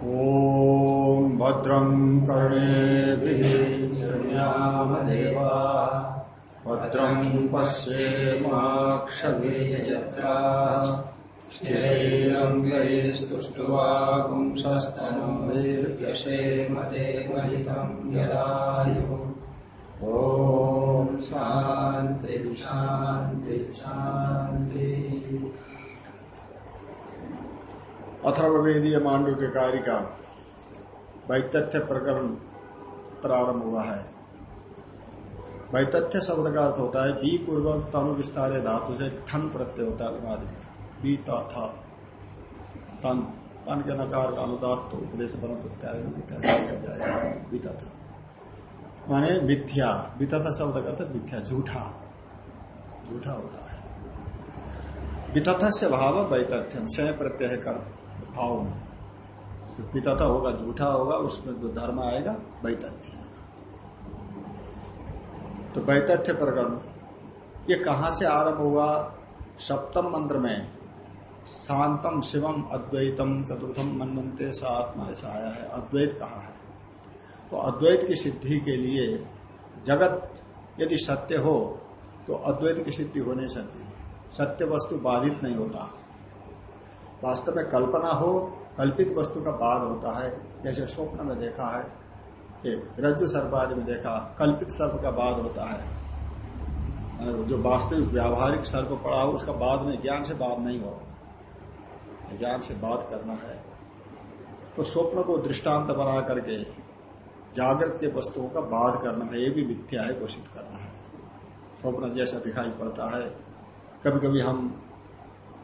ॐ भद्रं कर्णेभिः शृण्यामदेवा भद्रं पश्येमाक्षभिर्यत्राः स्थिरैरङ्गैस्तुष्ट्वागुंसस्तनूभिर्यशेमदेवहितं यदायुः। ॐ शान्ति शान्ति शान्ति। अथर्वेदीय मांडव के कार्य का वैतथ्य प्रकरण प्रारंभ हुआ है। वैतथ्य शब्द का अर्थ होता है बी पूर्वक तनु विस्तार धातु से थन प्रत्यय होता है अनुवाद में। बी था। तन। तन के नकार का अनुदात तो उपदेश माने मिथ्या। बीता शब्द का अर्थ मिथ्या, झूठा। झूठा होता है। वितथ से भाव वैतथ्यम। स्वयं प्रत्यय कर भाव में। जो पिता होगा झूठा होगा, उसमें जो धर्म आएगा, वैतथ्य तो वैतथ्य प्रकरण, ये कहा से आरंभ हुआ? सप्तम मंत्र में, शांतम शिवम अद्वैतम चतुर्थम मनमंते सा आत्मा ऐसा आया है। अद्वैत कहा है? तो अद्वैत की सिद्धि के लिए जगत यदि सत्य हो तो अद्वैत की सिद्धि हो नहीं है सत्य वस्तु बाधित नहीं होता। वास्तव में कल्पना हो, कल्पित वस्तु का बाद होता है, जैसे स्वप्न में देखा है एक रज्जु सर्पादि में देखा, कल्पित सर्प का बाद होता है। जो वास्तविक व्यावहारिक सर्प पड़ा हो, उसका बाद में ज्ञान से बाद नहीं होगा। ज्ञान से बात करना है। तो स्वप्न को दृष्टांत बना करके जागृत के वस्तुओं का बाध करना है, ये भी मिथ्या है, घोषित करना है। स्वप्न जैसा दिखाई पड़ता है कभी कभी हम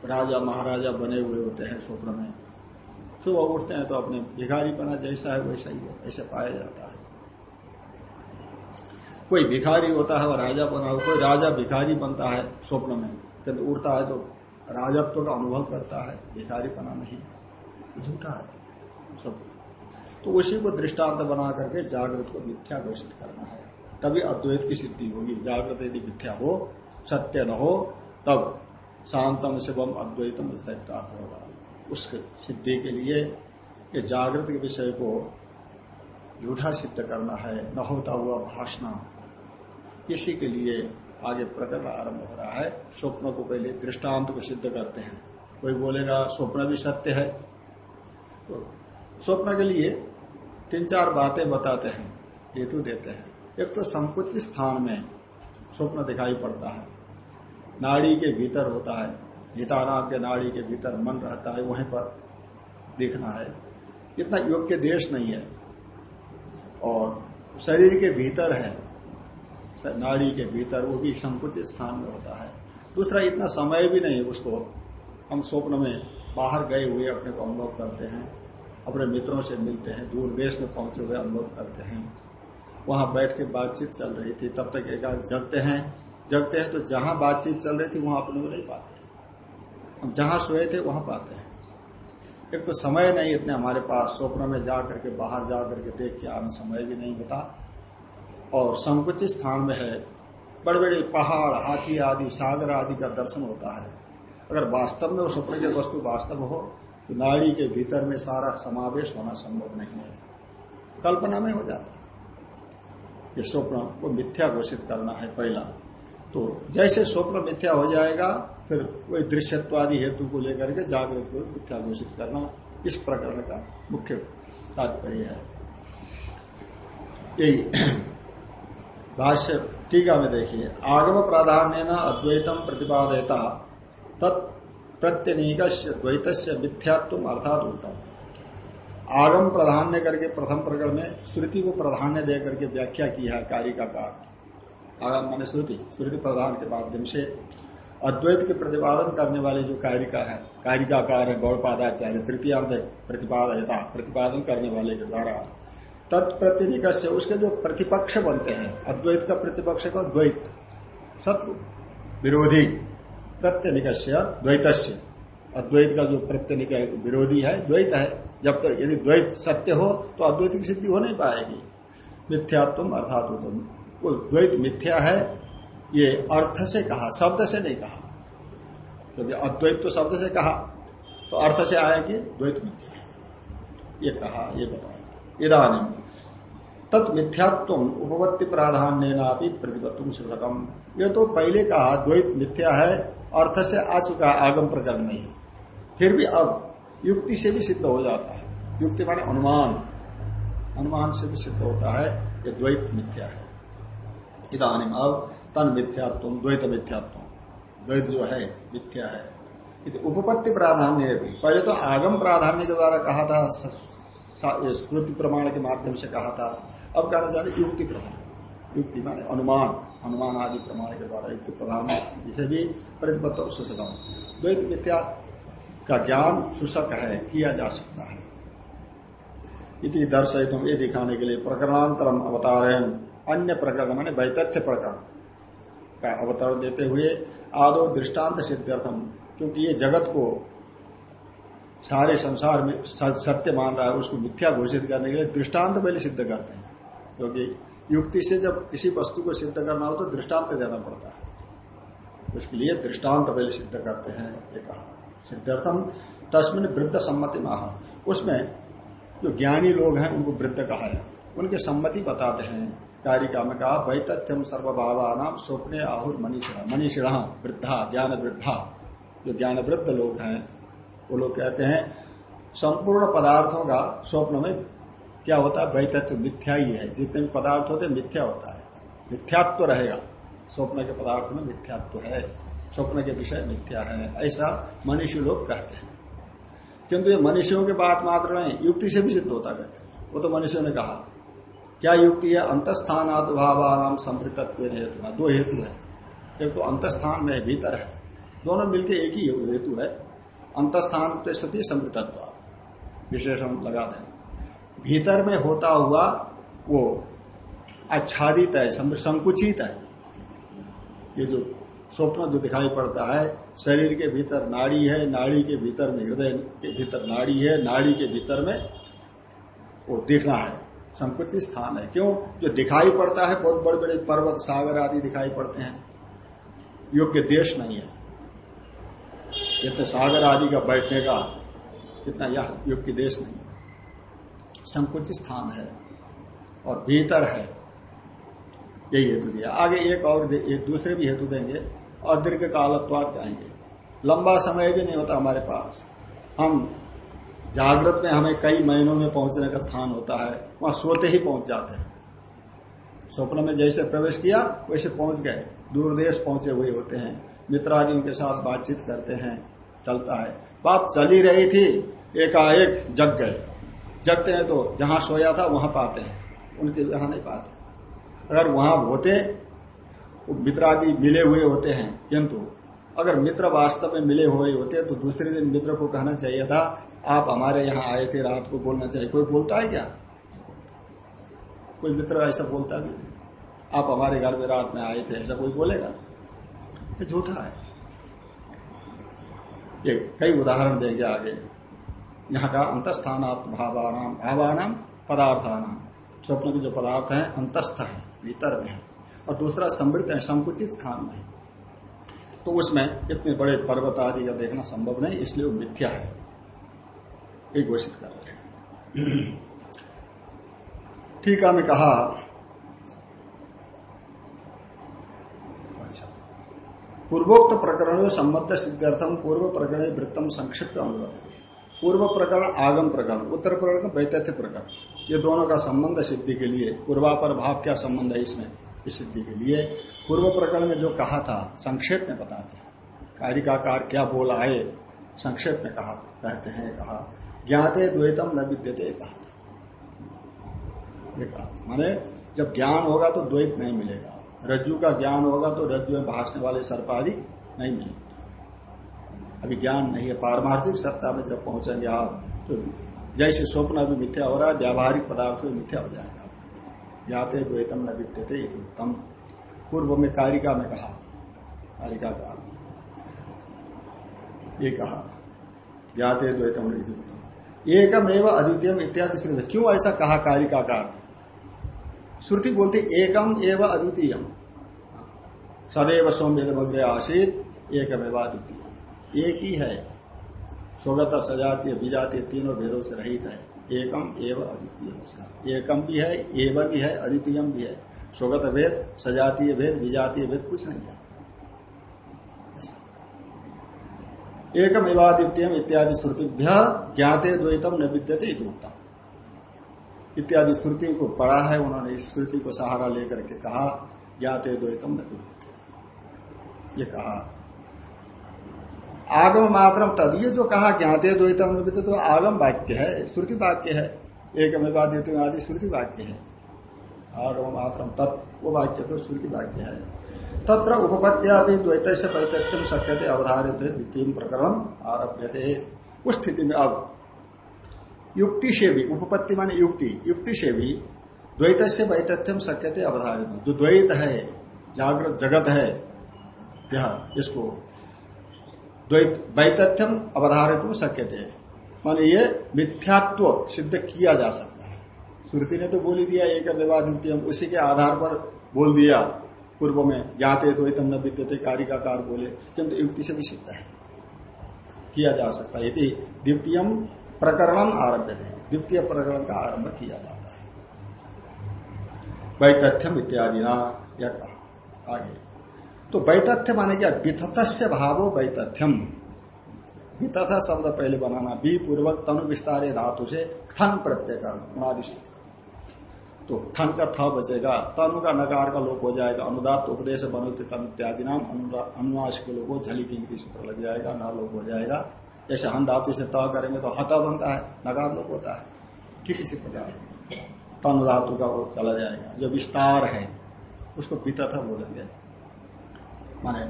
राजा, महाराजा बने हुए होते हैं स्वप्न में। सुबह उठते हैं तो अपने भिखारी बना जैसा है, वैसा ही है, ऐसे पाया जाता है। कोई भिखारी होता है और राजा बना हुआ, कोई राजा भिखारी बनता है स्वप्न में। किंतु उठता है तो राजत्व का अनुभव करता है भिखारी बना नहीं। झूठा है सब। तो उसी को दृष्टांत बना करके जागृत को मिथ्या घोषित करना है। तभी अद्वैत की सिद्धि होगी। जागृत यदि मिथ्या हो, सत्य न हो, तब शांतम शिवम अद्वैतम चरितार्थ होगा उसके सिद्धि के लिए ये जागृत के विषय को झूठा सिद्ध करना है, न होता हुआ भाषण इसी के लिए आगे प्रकरण आरंभ हो रहा है। स्वप्न को पहले दृष्टांत को सिद्ध करते हैं। कोई बोलेगा, स्वप्न भी सत्य है? तो स्वप्न के लिए तीन चार बातें बताते हैं, हेतु देते हैं। एक तो संकुचित स्थान में स्वप्न दिखाई पड़ता है। नाड़ी के भीतर होता है। हिताराम के नाड़ी के भीतर मन रहता है, वहीं पर देखना है। इतना योग्य देश नहीं है। और शरीर के भीतर है नाड़ी के भीतर, वो भी संकुचित स्थान में होता है। दूसरा, इतना समय भी नहीं उसको। हम स्वप्न में बाहर गए हुए अपने को अनुभव करते हैं, अपने मित्रों से मिलते हैं, दूर देश में पहुँचे हुए अनुभव करते हैं। वहाँ बैठ के बातचीत चल रही थी, तब तक एक जगते हैं जगते हैं तो जहाँ बातचीत चल रही थी, वहाँ अपने को नहीं पाते हम जहाँ सोए थे, वहाँ पाते हैं। एक तो समय नहीं इतने हमारे पास, स्वप्न में जा करके बाहर जा करके देख के आने समय भी नहीं होता और संकुचित स्थान में है बड़े बड़े पहाड़, हाथी आदि, सागर आदि का दर्शन होता है। अगर वास्तव में वो स्वप्न की वस्तु वास्तव हो तो नाड़ी के भीतर में सारा समावेश होना संभव नहीं है। कल्पना में हो जाता ये स्वप्न को मिथ्या घोषित करना है, पहला। तो जैसे स्वप्न मिथ्या हो जाएगा, फिर वही दृश्यत्वादि हेतु को लेकर के जागृत को मिथ्या घोषित करना इस प्रकरण का मुख्य तात्पर्य है। यही भाष्य टीका में देखिए, आगम प्राधान्य न अद्वैतम प्रतिपादयता तत्प्रत्यनीक द्वैत मिथ्यात्व अर्थात उत्तम आगम प्राधान्य करके प्रथम प्रकरण में श्रुति को प्राधान्य दे करके व्याख्या की है कार्य का। आगम मान श्रुति श्रुति प्रधान के माध्यम से अद्वैत के प्रतिपादन करने वाले जो कारिका है, कारिकाकार है गौड़पादाचार्य तृतीयांत प्रतिपादयता प्रतिपादन करने वाले के द्वारा तत्प्रतिनिक से उसके जो प्रतिपक्ष बनते हैं, अद्वैत का प्रतिपक्ष का द्वैत। शत्रु। विरोधी। प्रत्यनिक द्वैत अद्वैत का जो प्रत्यनिक विरोधी है, द्वैत है। जब तक तो यदि द्वैत सत्य हो तो अद्वैत की सिद्धि हो नहीं पाएगी। मिथ्यात्व अर्थात वो द्वैत मिथ्या है, ये अर्थ से कहा, शब्द से नहीं कहा। क्योंकि तो अद्वैत तो शब्द से कहा तो अर्थ से आया कि द्वैत मिथ्या है। ये कहा, ये बताया। इधानी तत् मिथ्यात्व उपपत्ति प्राधान्य प्रतिपत्तुम सूचकम ये तो पहले कहा, द्वैत मिथ्या है, अर्थ से आ चुका है, आगम प्रकरण में ही। फिर भी अब युक्ति से भी सिद्ध हो जाता है। युक्ति माने अनुमान। अनुमान से भी सिद्ध होता है, ये द्वैत मिथ्या है। इधानी अब तन मिथ्यात्व, द्वैत मिथ्यात्व। द्वैत जो है, मिथ्या है। उपपत्ति प्राधान्य भी पहले तो आगम प्राधान्य के द्वारा कहा था स्मृति प्रमाण के माध्यम से कहा था। अब कहना चाहते युक्ति प्रधान युक्ति माने अनुमान। अनुमान आदि प्रमाण के द्वारा युक्ति प्रधान इसे भी प्रतिपत्त द्वैत मिथ्या का ज्ञान सुसक है, किया जा सकता है। इति दर्शित ये दिखाने के लिए प्रकरणांतरम अवतार अन्य प्रकरण, माने वैतथ्य प्रकरण का अवतरण देते हुए आदो दृष्टांत सिद्धार्थम क्योंकि ये जगत को सारे संसार में सत्य मान रहा है, उसको मिथ्या घोषित करने के लिए दृष्टांत पहले सिद्ध करते हैं। क्योंकि युक्ति से जब किसी वस्तु को सिद्ध करना हो तो दृष्टांत देना पड़ता है। उसके लिए दृष्टांत पहले सिद्ध करते हैं, ये कहा। सिद्धार्थम तस्मिन वृद्ध सम्मति माह। उसमें जो ज्ञानी लोग हैं, उनको वृद्ध कहा है। उनके सम्मति बताते हैं। कारिका में कहा, वैतथ्यम सर्वभावा नाम स्वप्ने आहुर मनीषिणा। मनीषिणा, वृद्धा ज्ञान वृद्धा जो ज्ञान वृद्ध लोग हैं, वो लोग कहते हैं, संपूर्ण पदार्थों का स्वप्न में क्या होता है? वैतत्व मिथ्या ही है। जितने भी पदार्थ होते मिथ्या होता है। मिथ्यात्व तो रहेगा। स्वप्न के पदार्थ में मिथ्यात्व तो है। स्वप्न के विषय मिथ्या है। ऐसा मनुष्य लोग कहते हैं। किंतु ये मनुष्यों के बात मात्र नहीं, युक्ति से भी सिद्ध होता कहते हैं। वो तो मनुष्यों ने कहा। क्या युक्ति है? अंतस्थानाद भावान समृतत्व हेतु दो हेतु है। एक तो अंतस्थान में भीतर है। दोनों मिलकर एक ही हेतु है। अंतस्थान सती समृतत्व विशेषण लगा दें भीतर में होता हुआ वो आच्छादित है संकुचित है। ये जो स्वप्न जो दिखाई पड़ता है, शरीर के भीतर नाड़ी है, नाड़ी के भीतर में, हृदय के भीतर नाड़ी है, नाड़ी के भीतर में वो दिखना है। संकुचित स्थान है। क्यों? जो दिखाई पड़ता है, बहुत बड़े बड़े पर्वत, सागर आदि दिखाई पड़ते हैं। योग्य देश नहीं है। ये तो सागर आदि का बैठने का इतना यह युग की देश नहीं है। संकुचित स्थान है और भीतर है। यही हेतु दिया। आगे एक और एक दूसरे भी हेतु देंगे। और दीर्घ कालत्वाद कहेंगे लंबा समय भी नहीं होता हमारे पास। हम जागृत में हमें कई महीनों में पहुँचने का स्थान होता है, वहाँ सोते ही पहुँच जाते हैं। स्वप्न में जैसे प्रवेश किया, वैसे पहुँच गए। दूर देश पहुँचे हुए होते हैं। मित्रादियों के साथ बातचीत करते हैं, चलता है। बात चली रही थी, एकाएक जग गए। जगते हैं तो जहाँ सोया था, वहाँ पाते हैं। उनके यहाँ नहीं पाते। अगर वहाँ होते मित्रादि मिले हुए होते हैं, किंतु अगर मित्र वास्तव में मिले हुए होते तो दूसरे दिन मित्र को कहना चाहिए था आप हमारे यहाँ आए थे, रात को बोलना चाहिए। कोई बोलता है क्या? कोई मित्र ऐसा बोलता भी नहीं। आप हमारे घर में रात में आए थे, ऐसा कोई बोलेगा? ये झूठा है। ये कई उदाहरण देंगे आगे। यहाँ का अंतस्थानात् भावानाम भावानाम पदार्थानाम। स्वप्न के जो पदार्थ हैं, अंतस्थ है, भीतर में है। और दूसरा, समृद्ध है, संकुचित स्थान में तो उसमें इतने बड़े पर्वत आदि का देखना संभव नहीं, इसलिए वो मिथ्या है। ये घोषित कर रहे हैं। टीका में कहा पूर्वोक्त प्रकरण संबद्ध सिद्धार्थम, पूर्व प्रकरण वृत्तम संक्षिप्त अनुमति पूर्व प्रकरण, आगम प्रकरण, उत्तर प्रकरण वैतथ्य प्रकरण। ये दोनों का संबंध सिद्धि के लिए, पूर्वापर भाव क्या संबंध है इसमें, इस सिद्धि के लिए। पूर्व प्रकरण में जो कहा था, संक्षेप में बताते हैं। कार्य कारिकाकार क्या बोला है, संक्षेप में कहा, कहते हैं, कहा ज्ञाते द्वैतम न विद्यते कहा माने जब ज्ञान होगा तो द्वैत नहीं मिलेगा। रज्जु का ज्ञान होगा तो रज्जु में भाषने वाले सर्प आदि नहीं मिलेंगे। अभी ज्ञान नहीं है, पारमार्थिक सत्ता में जब पहुँचेंगे आप तो जैसे स्वप्न अभी मिथ्या हो रहा है, व्यावहारिक पदार्थ में मिथ्या हो जाएगा। जाते द्वैतम न विद्यते उत्तम। पूर्व में कारिका में कहा, कारिका में ये कहा जाते द्वैतम उत्तम एकम एवं अद्वितीय इत्यादि श्रुति। क्यों ऐसा कहा कारिका काल में श्रुति बोलती, एकम एवं अद्वितीय सदैव सोमेद मधुर आशित एक एक ही है। स्वगत, सजातीय, विजातीय तीनों भेदों से रहित है। एकम एव अद्वितीय एकम भी है, एव भी है, अद्वितीयम भी है। स्वगत भेद सजातीय भेद विजातीय भेद कुछ नहीं है। एकम एवादित्यम इत्यादि श्रुतिभ्य ज्ञाते द्वैतम न विद्यते उत्तम इत्यादि श्रुति को पढ़ा है, उन्होंने इस श्रुति को सहारा लेकर के कहा, ज्ञाते द्वैतम न विद्यते। ये कहा, आगम मात्रम तद। ये जो कहा, ज्ञाते द्वैतम न विद्यते तो आगम वाक्य है, श्रुति वाक्य है एकम एवादित्यम आदि श्रुति वाक्य है। आगम मात्रम तत् वो वाक्य तो श्रुति वाक्य है। तत्र उपपत्तिया भी द्वैत से पैतथ्यम थे अवधारित द्वितीय प्रकरण आरभ्य थे उस स्थिति में अब युक्ति से भी उपपत्ति माने युक्ति। युक्ति से भी द्वैत से वैतथ्यम थे अवधारित। जो द्वैत है, जागृत जगत है, यह, इसको द्वैत वैतथ्यम अवधारित शक्य थे माने ये मिथ्यात्व सिद्ध किया जा सकता है। श्रुति ने तो बोली दिया, एक विवादित्यम उसी के आधार पर बोल दिया। पूर्व में ज्ञाते द्वैतम न विद्यते, कारिकाकार बोले, किंतु युक्ति से भी सिद्ध है। किया जा सकता है। यदि द्वितीय प्रकरण आरभ्य थे द्वितीय प्रकरण का आरंभ किया जाता है। वैतथ्यम इत्यादि ना यह कहा। आगे। तो वैतथ्य माने क्या? विथत से भावो वैतथ्यम। वितथ शब्द पहले बनाना बी पूर्वक तनु विस्तार धातु से थन प्रत्यय करना तो थन का थ बचेगा, तनु का नकार का लोप हो जाएगा, अनुदात उपदेश बनोते तन इत्यादि नाम अनुनाश के लोगों झली की सूत्र लग जाएगा न लोप हो जाएगा। जैसे हम धातु से त करेंगे तो हता बनता है नकार लोप होता है। ठीक इसी प्रकार तनु धातु का वो चला जाएगा। जो विस्तार है, उसको वितथ बोलेंगे माने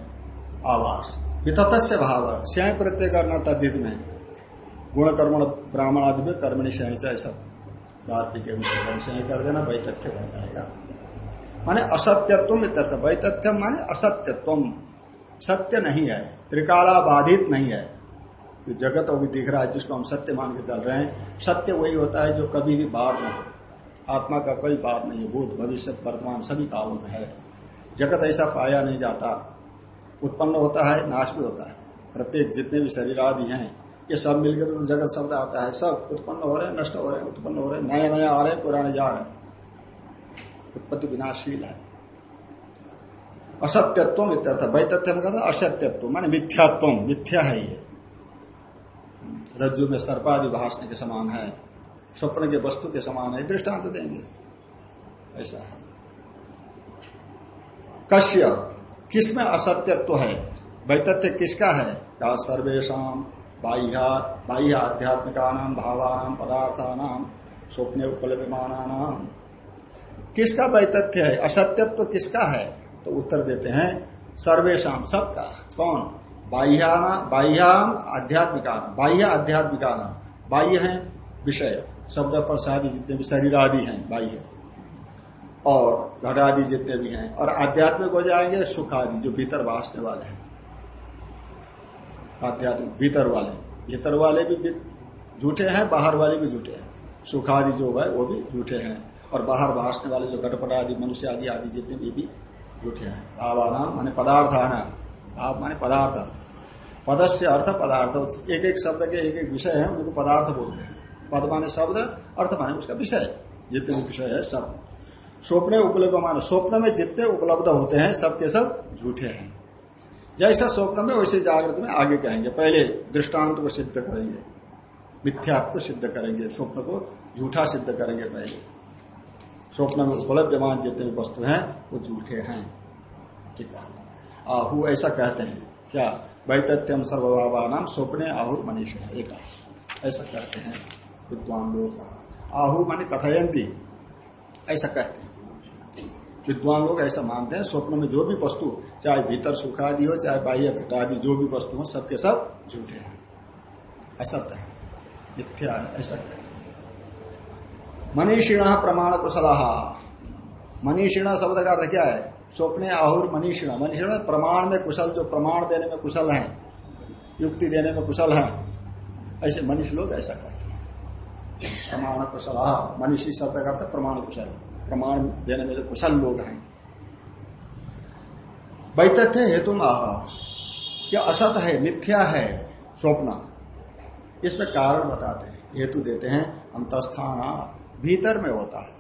आवास। वितथ से भाव श्याय प्रत्यय करना तद्धित में गुण कर्मण ब्राह्मण आदि में कर्मणि श्याय ऐसा। रात्रि के विषय कर देना, वैतथ्य बन जाएगा। माने असत्यत्व इत्यर्थ, वैतथ्य माने असत्यत्व सत्य नहीं है त्रिकाला बाधित नहीं है। जो जगत अभी दिख रहा है जिसको हम सत्य मान के चल रहे हैं, सत्य वही होता है जो कभी भी बाध न हो। आत्मा का कोई बात नहीं है, भूत, भविष्य, वर्तमान, सभी कालों में है। जगत ऐसा पाया नहीं जाता। उत्पन्न होता है, नाश भी होता है। प्रत्येक जितने भी शरीर आदि हैं ये सब मिलकर तो जगत शब्द आता है, सब उत्पन्न हो रहे नष्ट हो रहे उत्पन्न हो रहे नए नए आ रहे पुराने जा रहे उत्पत्ति विनाशील है। असत्यत्व इत्यर्थ, वैतथ्य में कहते असत्यत्व, माने मिथ्यात्व मिथ्या है ये। रज्जु में सर्पादि भाषण के समान है, स्वप्न के वस्तु के समान है दृष्टांत देंगे। ऐसा है। कश्य, किसमें असत्यत्व है? वैतथ्य किसका है? सर्वेशा बाह्या बाह्य आध्यात्मिका नाम भावानाम पदार्थानाम स्वप्न उपलब्यमाना किसका वैतथ्य है? असत्यत्व तो किसका है? तो उत्तर देते हैं सर्वेशम सबका। कौन? बाह्याना बाह्याम आध्यात्मिका बाह्य आध्यात्मिका नाम बाह्य है विषय। शब्द प्रसादी जितने भी शरीर आदि हैं, बाह्य। और घट आदि जितने भी हैं, और आध्यात्मिक हो जाएँगे सुख आदि जो भीतर भाषने वाले हैं। आध्यात्मिक भीतर वाले। भीतर वाले भी झूठे हैं बाहर वाले भी झूठे हैं। सुख आदि जो है वो भी झूठे हैं। और बाहर भाषने वाले जो घटपट आदि मनुष्य आदि आदि जितने भी, भी झूठे हैं। भावाना माने पदार्थ आना भाव माने पदार्थ। पद से अर्थ पदार्थ। एक एक शब्द के एक एक विषय है उनको पदार्थ बोलते हैं। पद माने शब्द अर्थ माने उसका विषय। जितने भी विषय है सब। स्वप्न उपलब्ध माने स्वप्न में जितने उपलब्ध होते हैं सबके सब झूठे हैं। जैसा स्वप्न में, वैसे जागृत में आगे कहेंगे पहले दृष्टांत को सिद्ध करेंगे, मिथ्यात्व सिद्ध करेंगे, स्वप्न को झूठा सिद्ध करेंगे पहले। स्वप्न में उपलब्धमान जितने वस्तु हैं, वो झूठे हैं। ठीक है? आहु ऐसा कहते हैं। क्या? वैतथ्यम सर्वभावा नाम स्वप्ने आहुर मनीष। है एक ऐसा कहते हैं। विद्वान लोग। आहु माने कथयंती। ऐसा कहते हैं। विद्वान लोग ऐसा मानते हैं, स्वप्न में जो भी वस्तु, चाहे भीतर सुख आदि हो, चाहे बाह्य घटादि, जो भी वस्तु हो, सबके सब झूठे हैं। असत्य है। मिथ्या है, ऐसा कहते मनीषिण प्रमाण कुशल मनीषिण शब्द का अर्थ क्या है? स्वप्ने आहुर मनीषिण। मनीषिण प्रमाण में कुशल, जो प्रमाण देने में कुशल है, युक्ति देने में कुशल है, ऐसे मनीष लोग ऐसा कहते हैं। प्रमाण कुशल मनीषी शब्द का अर्थ प्रमाण कुशल प्रमाण देने में जो कुशल लोग हैं। वैतथ्य हेतु क्या असत है, मिथ्या है, स्वप्न। इसमें कारण बताते हैं, हेतु देते हैं अंतस्थान भीतर में होता है।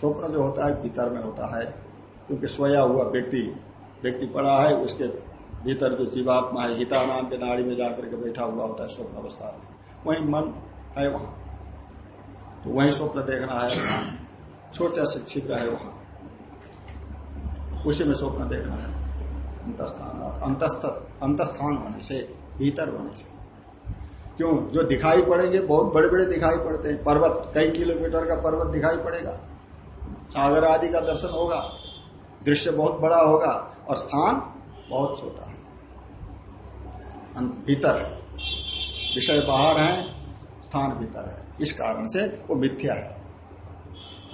स्वप्न जो होता है, भीतर में होता है। क्योंकि सोया हुआ व्यक्ति व्यक्ति पड़ा है, उसके भीतर जो जीवात्मा है, हिता नाम के नाड़ी में जाकर के बैठा हुआ होता है, स्वप्न अवस्था में। वही मन है वहाँ। तो वही स्वप्न देखना है। छोटा से छिद्र है वहाँ। उसी में स्वप्न देखना है। अंतस्थान और अंतस्थ, अंतस्थान होने से, भीतर होने से। क्यों? जो दिखाई पड़ेंगे, बहुत बड़े बड़े दिखाई पड़ते हैं। पर्वत, कई किलोमीटर का पर्वत दिखाई पड़ेगा। सागर आदि का दर्शन होगा। दृश्य बहुत बड़ा होगा और स्थान बहुत छोटा है। भीतर है। विषय बाहर है, स्थान भीतर है। इस कारण से वो मिथ्या है।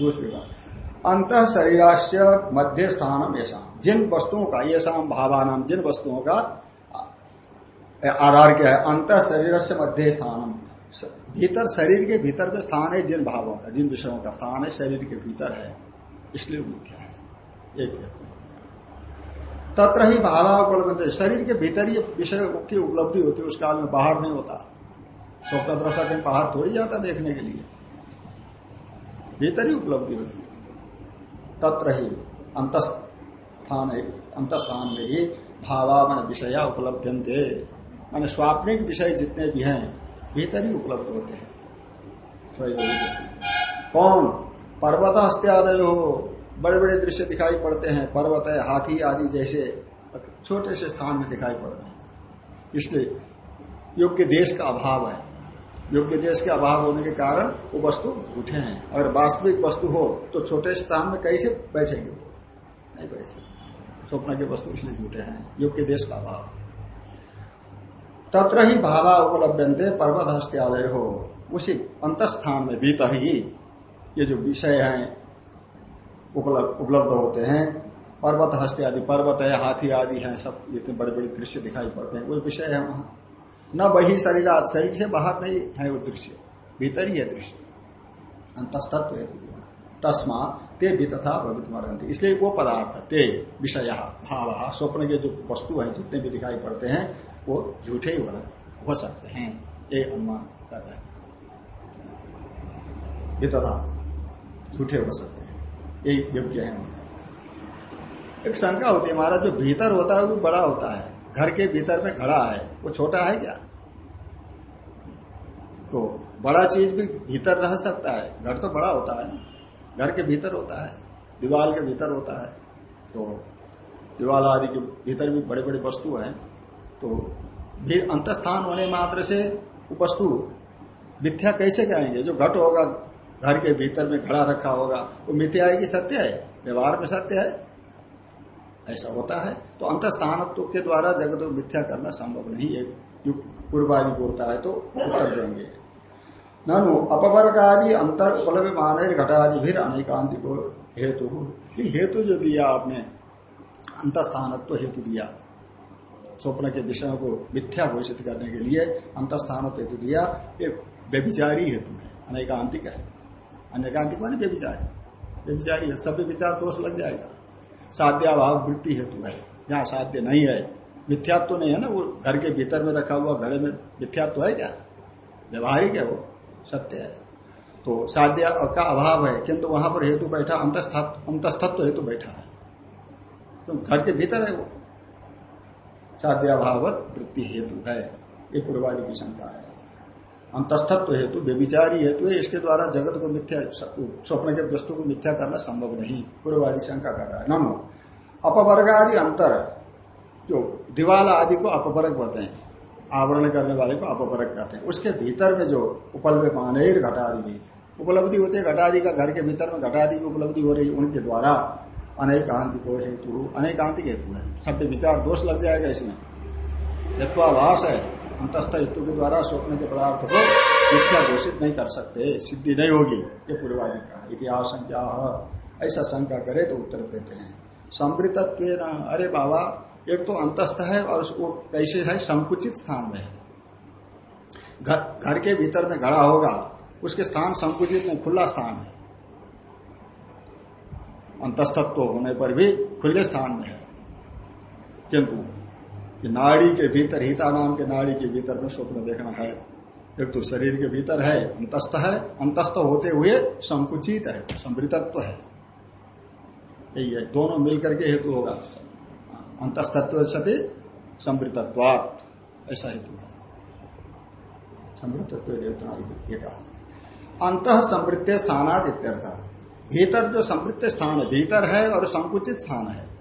दूसरी बात। अंत शरीराश्य मध्य स्थानम ऐसा जिन वस्तुओं का ये शाम भावान, जिन वस्तुओं का आधार क्या है? अंत शरीर से मध्य स्थानम भीतर, शरीर के भीतर में स्थान है जिन भावों का, जिन विषयों का स्थान है, शरीर के भीतर है। इसलिए मिथ्या है। एक तत्र ही भावा उपलब्ध शरीर के भीतर ही विषय की उपलब्धि होती है, उस काल में बाहर नहीं होता। स्वप्न दृष्टा कहीं बाहर थोड़ी जाता देखने के लिए। भीतर ही उपलब्धि होती है। तत्र ही अंतस्थान अंतस्थान में ही भावा मन विषया उपलब्ध मान स्वाप्निक विषय जितने भी हैं भीतर ही उपलब्ध होते हैं। कौन पर्वत हस्त्यादय हो बड़े बड़े दृश्य दिखाई पड़ते हैं, पर्वत है, हाथी आदि जैसे, छोटे से स्थान में दिखाई पड़ते हैं। इसलिए योग्य देश का अभाव है। योग्य देश के अभाव होने के कारण वो वस्तु झूठे हैं। अगर वास्तविक वस्तु हो तो छोटे स्थान में कैसे बैठेंगे वो? नहीं बैठ सकते। स्वप्न के वस्तु इसलिए झूठे हैं, योग्य देश का अभाव। तत्र ही भावा उपलब्धते पर्वत हस्त्यालय हो। उसी अंतस्थान में भीतर ही ये जो विषय है, उपलब्ध होते हैं। पर्वत हस्ते आदि, पर्वत है, हाथी आदि है, सब इतने बड़े बड़े दृश्य दिखाई पड़ते हैं। वो विषय है वहाँ। न वही शरीर शरीर से बाहर नहीं है वो दृश्य, भीतर ही है दृश्य। अंतस्तत्व है तस्मा ते भी तथा भवित इसलिए वो पदार्थ, ते, विषय, भाव, स्वप्न के जो वस्तु है, जितने भी दिखाई पड़ते हैं, वो झूठे ही हो सकते हैं। ये अनुमान कर रहे हैं। तथा झूठे हो सकते हैं। यही योग्य है। एक शंका होती है हमारा जो भीतर होता है, वो बड़ा होता है। घर के भीतर में खड़ा है, वो छोटा है क्या? तो बड़ा चीज़ भी भीतर रह सकता है। घर तो बड़ा होता है घर के भीतर होता है दीवार के भीतर होता है। तो दीवार आदि के भीतर भी बड़े बड़े वस्तु हैं। तो भी अंतस्थान होने मात्र से वस्तु मिथ्या कैसे कहेंगे? जो घट होगा, घर के भीतर में खड़ा रखा होगा, वो मिथ्या कि सत्य है? व्यवहार में सत्य है? ऐसा होता है। तो अंत स्थानत्व के द्वारा जगत को मिथ्या करना संभव नहीं है। पूर्वादि बोलता है तो उत्तर देंगे। ननु, अपवर्गादि, अंतर उपलब्ध माने घटादि भी अनेकांति को हेतु। ये हेतु जो दिया आपने अंत स्थानत्व हेतु दिया। स्वप्न के विषयों को मिथ्या घोषित करने के लिए अंत स्थानत्व हेतु दिया। ये व्यभिचारी हेतु है। अनेकांतिक है अनेकांतिक माने व्यभिचारी। व्यभिचारी है। सब विचार दोष लग जाएगा। साध्याभाव वृत्ति हेतु है। जहाँ साध्य नहीं है, मिथ्यात्व तो नहीं है ना, वो घर के भीतर में रखा हुआ, घड़े में, मिथ्यात्व तो है क्या? व्यवहारिक है वो, सत्य है। तो साध्य का अभाव है, किंतु वहाँ पर हेतु बैठा अंतस्तत्व हेतु बैठा है। तो घर के भीतर है वो। साध्याभाव वृत्ति हेतु है। ये पूर्वादि की शंका है। अंतस्तत्व हेतु व्यविचारी हेतु है, इसके द्वारा जगत को मिथ्या स्वप्न के वस्तु को मिथ्या करना संभव नहीं। पूर्वादि शंका कर रहा है। नमो। अपवर्ग आदि अंतर, जो दिवाल आदि को अपवर्ग बोलते हैं, आवरण करने वाले को अपवर्ग कहते हैं। उसके भीतर में जो उपलब्ध मानेर घटादि भी, उपलब्धि होती है, घटादि का घर के भीतर में घटादि की उपलब्धि हो रही है, उनके द्वारा अनेकांति को हेतु अनेकांतिक हेतु है। सब विचार, दोष लग जाएगा इसमें। यत्वाभाष है। अंतस्थ हेतु के द्वारा स्वप्न के पदार्थ को मिथ्या घोषित नहीं कर सकते, सिद्धि नहीं होगी, ये पूर्वादि का इतिहास संख्या ऐसा शंका करे तो उत्तर देते हैं। समृतत्व अरे बाबा, एक तो अंतस्थ है और वो कैसे है? संकुचित स्थान में है। घर के भीतर में घड़ा होगा, उसके स्थान संकुचित नहीं, खुला स्थान है। अंतस्तत्व होने पर भी खुले स्थान में है। किंतु नाड़ी के भीतर हिता नाम के नाड़ी के भीतर में स्वप्न देखना है। एक तो शरीर के भीतर है, अंतस्थ है। अंतस्थ होते हुए संकुचित है, समृतत्व है। यही है, दोनों मिलकर के हेतु होगा। अंतस्तत्व सती, समृतत्वात। ऐसा हेतु है। समृतत्व कहा। अंत समृत्य स्थानात भीतर जो समृत्य स्थान, भीतर है और संकुचित स्थान है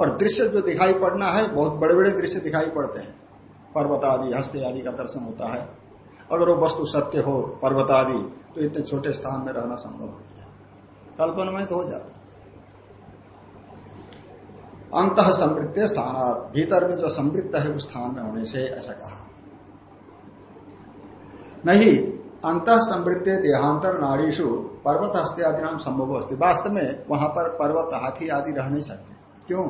और दृश्य जो दिखाई पड़ना है, बहुत बड़े बड़े दृश्य दिखाई पड़ते हैं। पर्वत आदि हस्ते आदि का दर्शन होता है। अगर वो वस्तु सत्य हो पर्वत आदि तो इतने छोटे स्थान में रहना संभव नहीं है। कल्पना में तो हो जाता है। अंत समृत्य स्थान भीतर में जो समृद्ध है, उस स्थान में होने से ऐसा कहा। नहीं, अंत समृत्य देहांतर नाड़ीशु पर्वत हस्ते आदि नाम संभव अस्थित वास्तव में वहाँ पर पर्वत हाथी आदि रह नहीं सकते। क्यों?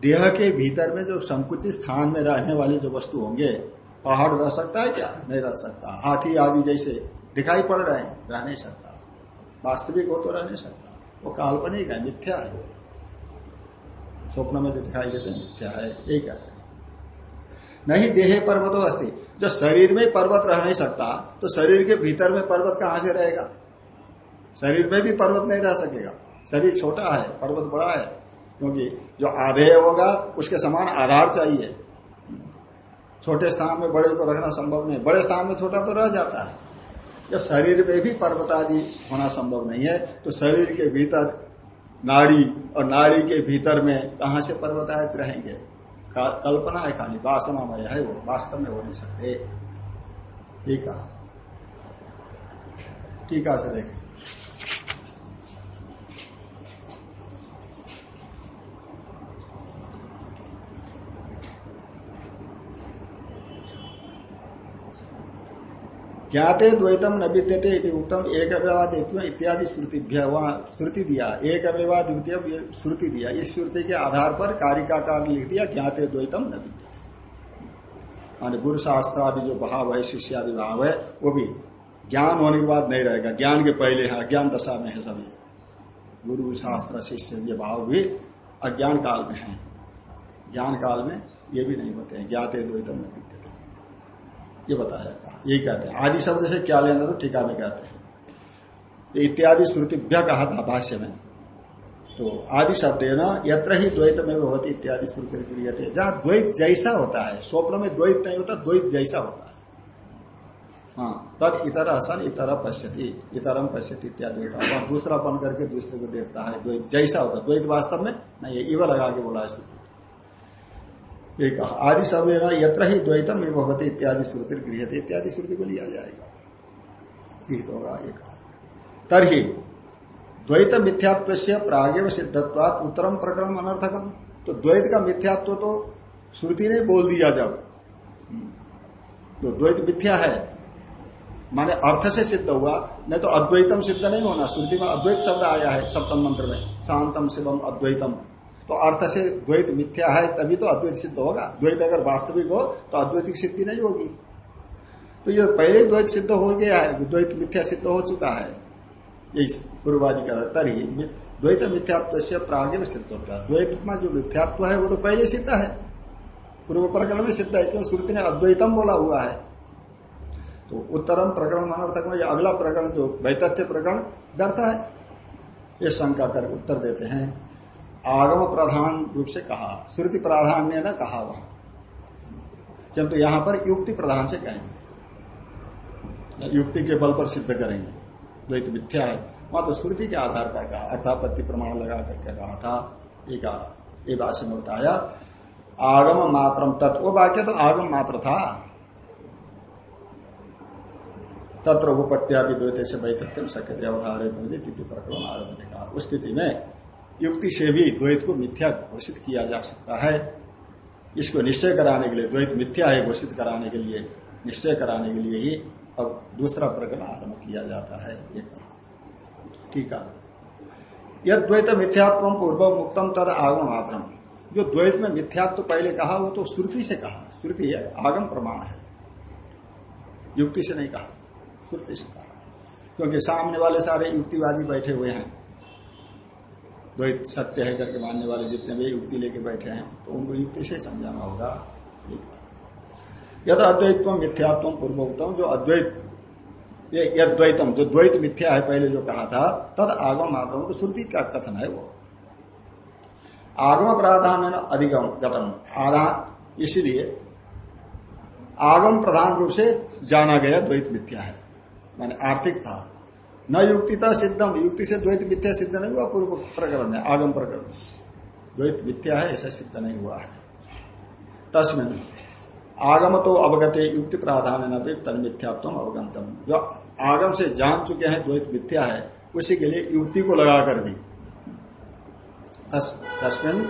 देह के भीतर में जो संकुचित स्थान में रहने वाले जो वस्तु होंगे, पहाड़ रह सकता है क्या? नहीं रह सकता। हाथी आदि जैसे दिखाई पड़ रहे हैं, रह नहीं सकता। वास्तविक हो तो रह नहीं सकता। वो काल्पनिक है, मिथ्या है वो। स्वप्न में जो दिखाई देते मिथ्या है यही कहते नहीं, देहे पर्वत अस्थि। जो शरीर में पर्वत रह नहीं सकता तो शरीर के भीतर में पर्वत कहाँ से रहेगा? शरीर में भी पर्वत नहीं रह सकेगा। शरीर छोटा है, पर्वत बड़ा है। क्योंकि जो आधेय होगा, उसके समान आधार चाहिए। छोटे स्थान में बड़े को रखना संभव नहीं। बड़े स्थान में छोटा तो रह जाता है। जब शरीर में भी पर्वत आदि होना संभव नहीं है तो शरीर के भीतर नाड़ी और नाड़ी के भीतर में कहा से पर्वतायत रहेंगे? कल्पना है खाली। वासनामय है वो। वास्तव में हो नहीं सकते। ठीक है। टीका से देखें। ज्ञाते द्वैतम न विद्यते उत्तम एक अव्यवाद इत्यादि श्रुति वहाँ श्रुति दिया। एक द्वितीय श्रुति दिया। इस श्रुति के आधार पर कारिकाकार लिख दिया, ज्ञाते द्वैतम न विद्यते। माने गुरु शास्त्र आदि जो भाव है, शिष्यादि भाव है, वो भी ज्ञान होने के बाद नहीं रहेगा। ज्ञान के पहले है, अज्ञान दशा में है सभी। गुरु, शास्त्र, शिष्य, ये भाव भी अज्ञान काल में है। ज्ञान काल में ये भी नहीं होते हैं। ज्ञाते द्वैतम न विद्यते। ये बताया कहा। यही कहते हैं। आदि शब्द से क्या लेना तो टीका में कहते हैं। इत्यादि श्रुतिभ्य कहा था भाष्य में। तो आदि शब्द है ना, यत्र ही द्वैत में होती इत्यादि श्रुति क्रिय थे जहाँ द्वैत जैसा होता है, स्वप्न में द्वैत नहीं होता, द्वैत जैसा होता है। हाँ तब इतर हसन इतर पश्यति, इतरम पश्यति इत्यादि होता है। दूसरा बन करके दूसरे को देखता है, द्वैत जैसा होता है। द्वैत वास्तव में नहीं इव लगा के बोला है ये कहा आदि शब्द यत्र ही द्वैतम भगवती इत्यादि श्रुति गृह इत्यादि श्रुति को लिया जाएगा। गृहित होगा कहा। तरही द्वैत मिथ्यात्व से प्रागेव सिद्धत्वात उत्तरम प्रक्रम अनर्थकम। तो द्वैत का मिथ्यात्व तो श्रुति ने बोल दिया जब तो द्वैत मिथ्या है, माने अर्थ से सिद्ध हुआ नहीं तो अद्वैतम सिद्ध नहीं होना। श्रुति में अद्वैत शब्द आया है सप्तम मंत्र में, शांतम, शिवम, अद्वैतम। तो अर्थ से द्वैत मिथ्या है, तभी तो अद्वैत सिद्ध होगा। द्वैत अगर वास्तविक हो तो अद्वैतिक सिद्धि नहीं होगी। तो ये पहले द्वैत सिद्ध हो गया है द्वैत मिथ्या सिद्ध हो चुका है। यही पूर्वादि का तरी द्वैत मिथ्यात्व से प्रागे में सिद्ध होता है द्वैत में जो मिथ्यात्व है, वो तो पहले सिद्ध है। पूर्व प्रकरण में सिद्ध है क्यों श्रुति ने अद्वैतम बोला हुआ है। तो उत्तरम प्रकरण अनर्थक में अगला प्रकरण जो वैतथ्य प्रकरण व्यर्थ है। ये शंका कर उत्तर देते हैं। आगम प्रधान रूप से कहा, श्रुति प्राधान्य न कहा वह। किंतु यहाँ पर युक्ति प्रधान से कहेंगे। युक्ति के बल पर सिद्ध करेंगे। द्वैत मिथ्या है। वहाँ तो श्रुति के आधार पर कहा, अर्थापत्ति प्रमाण लगा करके कहा था। एक भाष्य में बताया आगम मात्रम तत्व वो वाक्य तो आगम मात्र था। तत्र उपत्या भी द्वैत से वैतथ्य शक्य अवधारित प्रकरण आरंभ कहा। उस स्थिति में युक्ति से भी द्वैत को मिथ्या घोषित किया जा सकता है। इसको निश्चय कराने के लिए, द्वैत मिथ्या है घोषित कराने के लिए, निश्चय कराने के लिए ही अब दूसरा प्रकरण आरंभ किया जाता है, ये कहा। ठीक है। यह द्वैत मिथ्यात्व पूर्व मुक्तम तद आगम मात्रम। जो द्वैत में मिथ्यात्व तो पहले कहा, वो तो श्रुति से कहा। श्रुति है, आगम प्रमाण है। युक्ति से नहीं कहा, श्रुति से कहा। क्योंकि सामने वाले सारे युक्तिवादी बैठे हुए हैं। द्वैत सत्य है करके मानने वाले जितने भी युक्ति लेके बैठे हैं तो उनको युक्ति से समझाना होगा। यद अद्वैतम मिथ्यात्म पूर्वोक्तम, जो अद्वैत, ये यद्वैतम, जो द्वैत मिथ्या है, पहले जो कहा था, तद आगम मात्र तो श्रुति का कथन है वो। आगम प्राधान्य अधिगम गतम आधार इसीलिए आगम प्रधान रूप से जाना गया द्वैत मिथ्या है। माने आर्थिक था। न युक्तिता सिद्धम युक्ति से द्वैत मिथ्या सिद्ध नहीं हुआ, पूर्व प्रकरण है, आगम प्रकरण। द्वैत मिथ्या है, ऐसा सिद्ध नहीं हुआ है। तस्मिन आगम तो अवगते, युक्ति प्राधान्य न तन मिथ्यात्म अवगंतम जो आगम से जान चुके हैं, द्वैत मिथ्या है, उसी के लिए युक्ति को लगाकर भी। तस्मिन,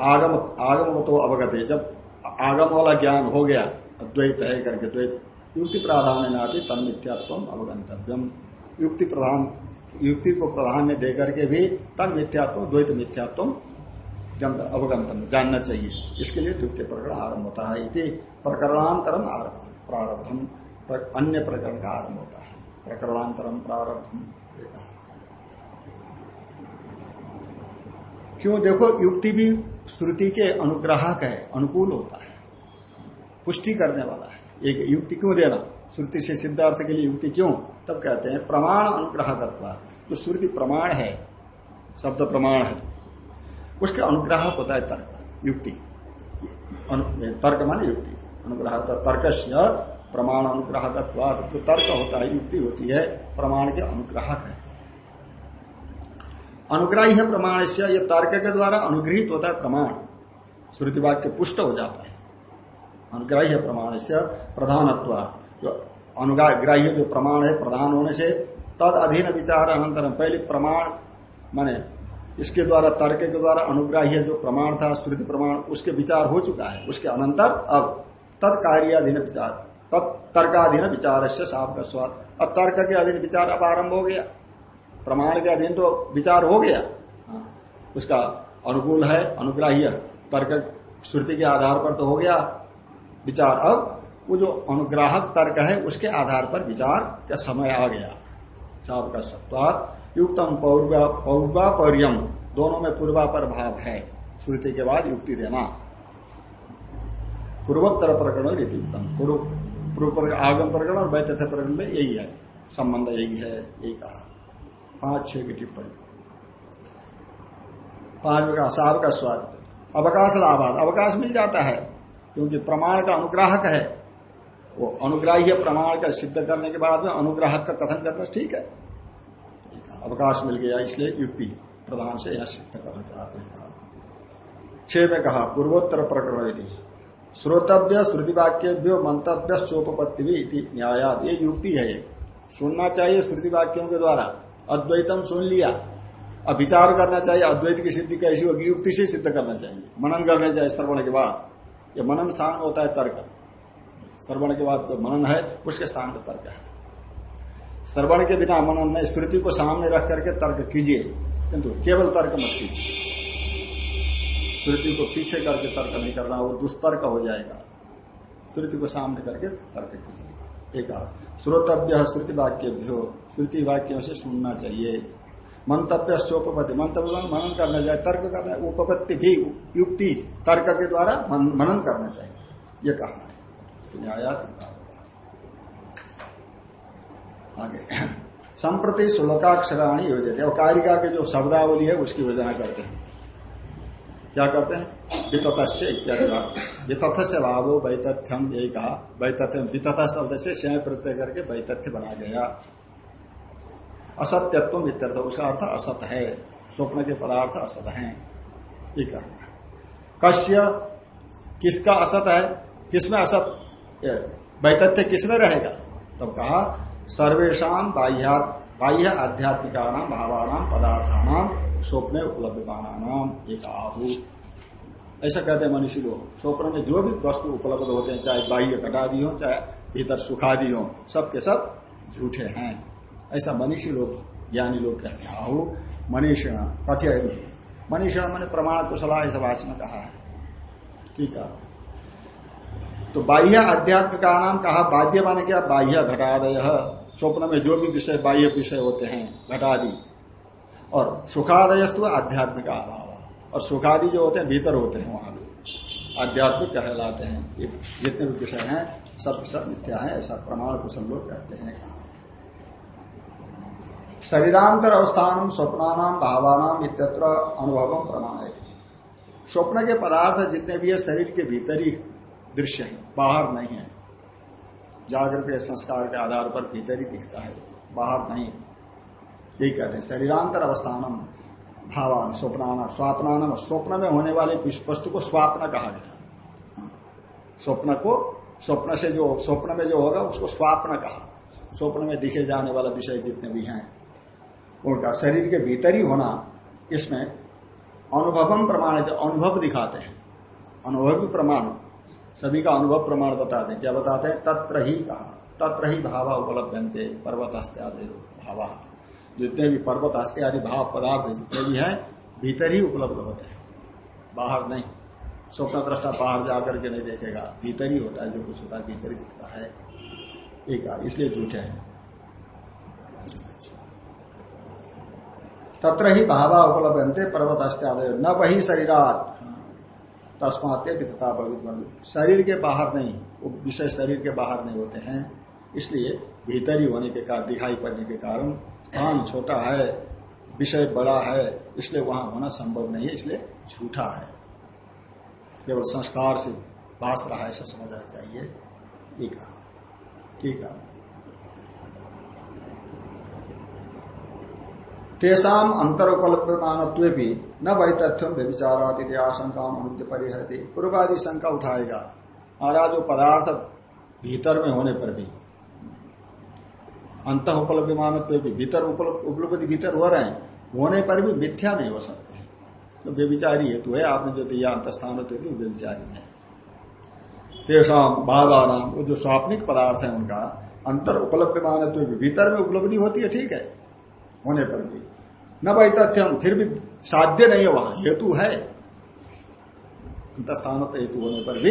आगम आगम तो अवगते, जब आगम वाला ज्ञान हो गया, अद्वैत है करके, द्वैत, युक्ति प्राधान्य ना भी तन मिथ्यात्व अवगंतव्यम युक्ति प्रधान, युक्ति को प्राधान्य देकर के भी तन मिथ्यात्व, द्वैत मिथ्यात्व अवगंतम जानना चाहिए। इसके लिए द्वितीय प्रकरण आरंभ होता है इति प्रकरणांतरम आरंभ प्रारब्धम अन्य प्रकरण का आरंभ होता है। प्रकरणांतरम प्रारब्धम क्यों? देखो, युक्ति भी श्रुति के अनुग्राहक है, अनुकूल होता है। पुष्टि करने वाला है। एक युक्ति क्यों देना? श्रुति से सिद्धार्थ के लिए युक्ति क्यों? तब कहते हैं, प्रमाण अनुग्रह करता जो श्रुति प्रमाण है, शब्द प्रमाण है, उसके अनुग्राहक होता है तर्क, युक्ति। तर्क माने युक्ति। अनुग्रह तर्क प्रमाण अनुग्राहक जो तर्क होता है, युक्ति होती है, प्रमाण के अनुग्राहक है। अनुग्राही है प्रमाण से यह तर्क के द्वारा अनुग्रहित होता है प्रमाण। श्रुति वाक्य पुष्ट हो जाता है। अनुग्राही है प्रमाण से, प्रधानत्व जो अनुग्राह्य जो प्रमाण है प्रधान होने से तद अधीन विचार अनंतरम। पहले प्रमाण माने इसके द्वारा तर्क के द्वारा अनुग्राह्य जो प्रमाण था श्रुति प्रमाण उसके विचार हो चुका है उसके अनंतर अब तत्कार्याधीन विचार तर्काधीन विचार से साफ़ का स्वाद अब तर्क के अधीन विचार अब आरंभ हो गया। प्रमाण के अधीन तो विचार हो गया। हाँ, उसका अनुकूल है अनुग्राह्य तर्क श्रुति के आधार पर तो हो गया। विचार अब वो जो अनुग्राहक तर्क है, उसके आधार पर विचार का समय आ गया। साफ़ का सत्वाद युक्तम पौर्वा पौर्वा पौर्यम दोनों में पूर्वा पर भाव है। श्रुति के बाद युक्ति देना। पूर्वोत्तर प्रकरण युक्तम। पूर्व पूर्व आगम प्रकरण और वैतथ प्रकरण में यही है। संबंध यही है, यही कहा। पाँच, छह की टिप्पणी। पाँच का साव का स्वाद। अवकाश लाभाद। अवकाश मिल जाता है, क्योंकि प्रमाण का अनुग्राहक है। वो अनुग्राह्य प्रमाण का सिद्ध करने के बाद में अनुग्राहक का कथन करना ठीक है। अवकाश मिल गया, इसलिए युक्ति प्रधान से यहाँ सिद्ध करना चाहते हैं। कहा छह में कहा, पूर्वोत्तर प्रकरण यदि श्रोतव्य श्रुति वाक्य मंतव्य चोपत्ति भी न्यायाद ये युक्ति है सुनना चाहिए श्रुति वाक्यों के द्वारा। अद्वैतम सुन लिया। अब विचार करना चाहिए, अद्वैत की सिद्धि कैसी होगी? युक्ति से सिद्ध करना चाहिए। मनन करना चाहिए श्रवण के बाद। ये मनन स्थान होता है तर्क। श्रवण के बाद जो मनन है, उसके स्थान का तर्क है। श्रवण के बिना मनन नहीं, श्रुति को सामने रख करके तर्क कीजिए, किंतु केवल तर्क मत कीजिए। श्रुति को पीछे करके तर्क नहीं करना, वो दुष्तर्क हो जाएगा। श्रुति को सामने करके तर्क कीजिए। एक श्रोतव्य श्रुति वाक्य भ्यो श्रुति वाक्यों से सुनना चाहिए। मंतव्य सोपपति मंतव्य मनन करना चाहिए, तर्क करना, उपपत्ति भी युक्ति, तर्क के द्वारा मनन करना चाहिए। ये कहा है। आगे। संप्रति श्लोकाक्षराणी योजना और कारिका के जो शब्दावली है, उसकी योजना करते हैं। क्या करते हैं? वितथस्य इत्यादि वितथ से भावो वैतथ्यम यही कहा वैतथ्य, वितथ शब्द से स्वयं प्रत्यय करके वैतथ्य बना गया। असत्यत्व इत्यर्थ। उसका अर्थ असत है। स्वप्न के पदार्थ असत है। ये कहना कश्य, किसका असत है? किसमें असत? वैतथ्य किसमें रहेगा? तब कहा सर्वेशा बाह्य आध्यात्मिका नाम भावानाम पदार्थानाम स्वप्न नाम एक आहु ऐसा कहते हैं मनुष्य लोग। स्वप्न में जो भी वस्तु उपलब्ध होते हैं, चाहे बाह्य घटादी हो, चाहे भीतर सुखादि हो सब के सब झूठे हैं। ऐसा मनुष्य लोग, ज्ञानी लोग कहते हैं आहु मनीषण कथ्य मनीषण मैंने प्रमाण कुशला ऐसा भाषण कहा है। ठीक है। तो बाह्य आध्यात्मिक का नाम कहा बाध्य माने क्या? बाह्य घटादय। स्वप्न में जो भी विषय, बाह्य विषय होते हैं, घटादि। और सुखादयस्तु आध्यात्मिक अभाव और सुखादि जो होते हैं, भीतर होते हैं वहाँ भी आध्यात्मिक कहलाते हैं। जितने भी विषय हैं, सब सब मिथ्या है, ऐसा प्रमाण कुशल लोग कहते हैं कहा। शरीरांतर अवस्थान स्वप्नानाम भावानाम इत्यत्र अनुभव प्रमाण स्वप्न के पदार्थ जितने भी है, शरीर के भीतर ही दृश्य है, बाहर नहीं है। जागृत संस्कार के आधार पर भीतर ही दिखता है, बाहर नहीं। यही कहते हैं, शरीरांतर अवस्थानम भावान स्वप्नान स्वापनान स्वप्न में होने वाले वस्तु को स्वाप्न कहा गया स्वप्न को, स्वप्न से जो, स्वप्न में जो होगा उसको स्वाप्न कहा। स्वप्न में दिखे जाने वाला विषय जितने भी हैं, उनका शरीर के भीतर ही होना, इसमें अनुभवम प्रमाण अनुभव दिखाते हैं। अनुभवी प्रमाण सभी का अनुभव प्रमाण बताते हैं क्या बताते हैं? तत्र ही कहा। तत्र ही भावा उपलब्ध पर्वत हस्ते आदि भावा। जितने भी पर्वत हस्ते आदि भाव पदार्थ जितने भी हैं, भीतर ही उपलब्ध होते हैं। बाहर नहीं। स्वप्न दृष्टा बाहर जाकर के नहीं देखेगा। भीतर ही होता है, जो कुछ होता है, भीतर ही दिखता है। एक इसलिए झूठे हैं। तत्र ही भावा उपलब्ध पर्वत आदि। न वही शरीरात। तस्मात विधता भवित। शरीर के बाहर नहीं, वो विषय शरीर के बाहर नहीं होते हैं, इसलिए भीतर ही होने के कारण दिखाई पड़ने के कारण स्थान छोटा है, विषय बड़ा है, इसलिए वहाँ होना संभव नहीं है, इसलिए झूठा है। केवल संस्कार से बास रहा है, ऐसा समझना चाहिए। ठीक है। तेषाम अंतर उपलब्धमानत्व भी न वही तथ्यम व्यविचारात आशंका अनुद्य परिहरती पूर्वादि शंका उठाएगा। महाराज जो पदार्थ भीतर में होने पर भी। अंत उपलब्धमानत्व भी भीतर उपलब्धि भीतर हो रहे हैं, होने पर भी मिथ्या नहीं हो सकते तो व्यविचारी हेतु है, आपने जो दिया अंतस्थान होते तो व्यविचारी है। तेषाम बाधा नाम वो जो स्वाप्निक पदार्थ है उनका अंतर उपलब्ध मानत्व भीतर में उपलब्धि होती है, ठीक है, होने पर भी। न भाई तथ्यम फिर भी साध्य नहीं है वहाँ, हेतु है। अंतस्थान तो हेतु होने पर भी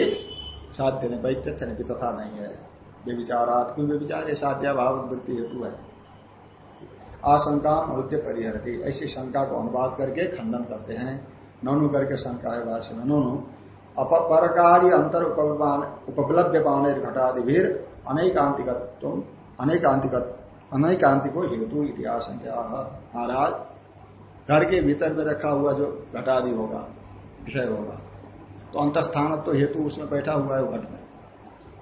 साध्य नहीं भाई तथ्य नहीं, तथा नहीं है। व्यविचारात क्यों व्यविचार साध्या भाव वृत्ति हेतु है। आशंका अनुद्य परिहरती। ऐसी शंका को अनुवाद करके खंडन करते हैं। ननु करके शंका है, भाष्य में ननु। अपरकारी अंतर उपलब्ध पाने घटादि भीर अनेकांतिकत्व अनेकांतिकत्व अनैकांति को हेतु इतिहास महाराज घर के भीतर में रखा हुआ जो घटादि होगा, विषय होगा। तो अंतस्थान तो हेतु उसमें बैठा हुआ है घट में।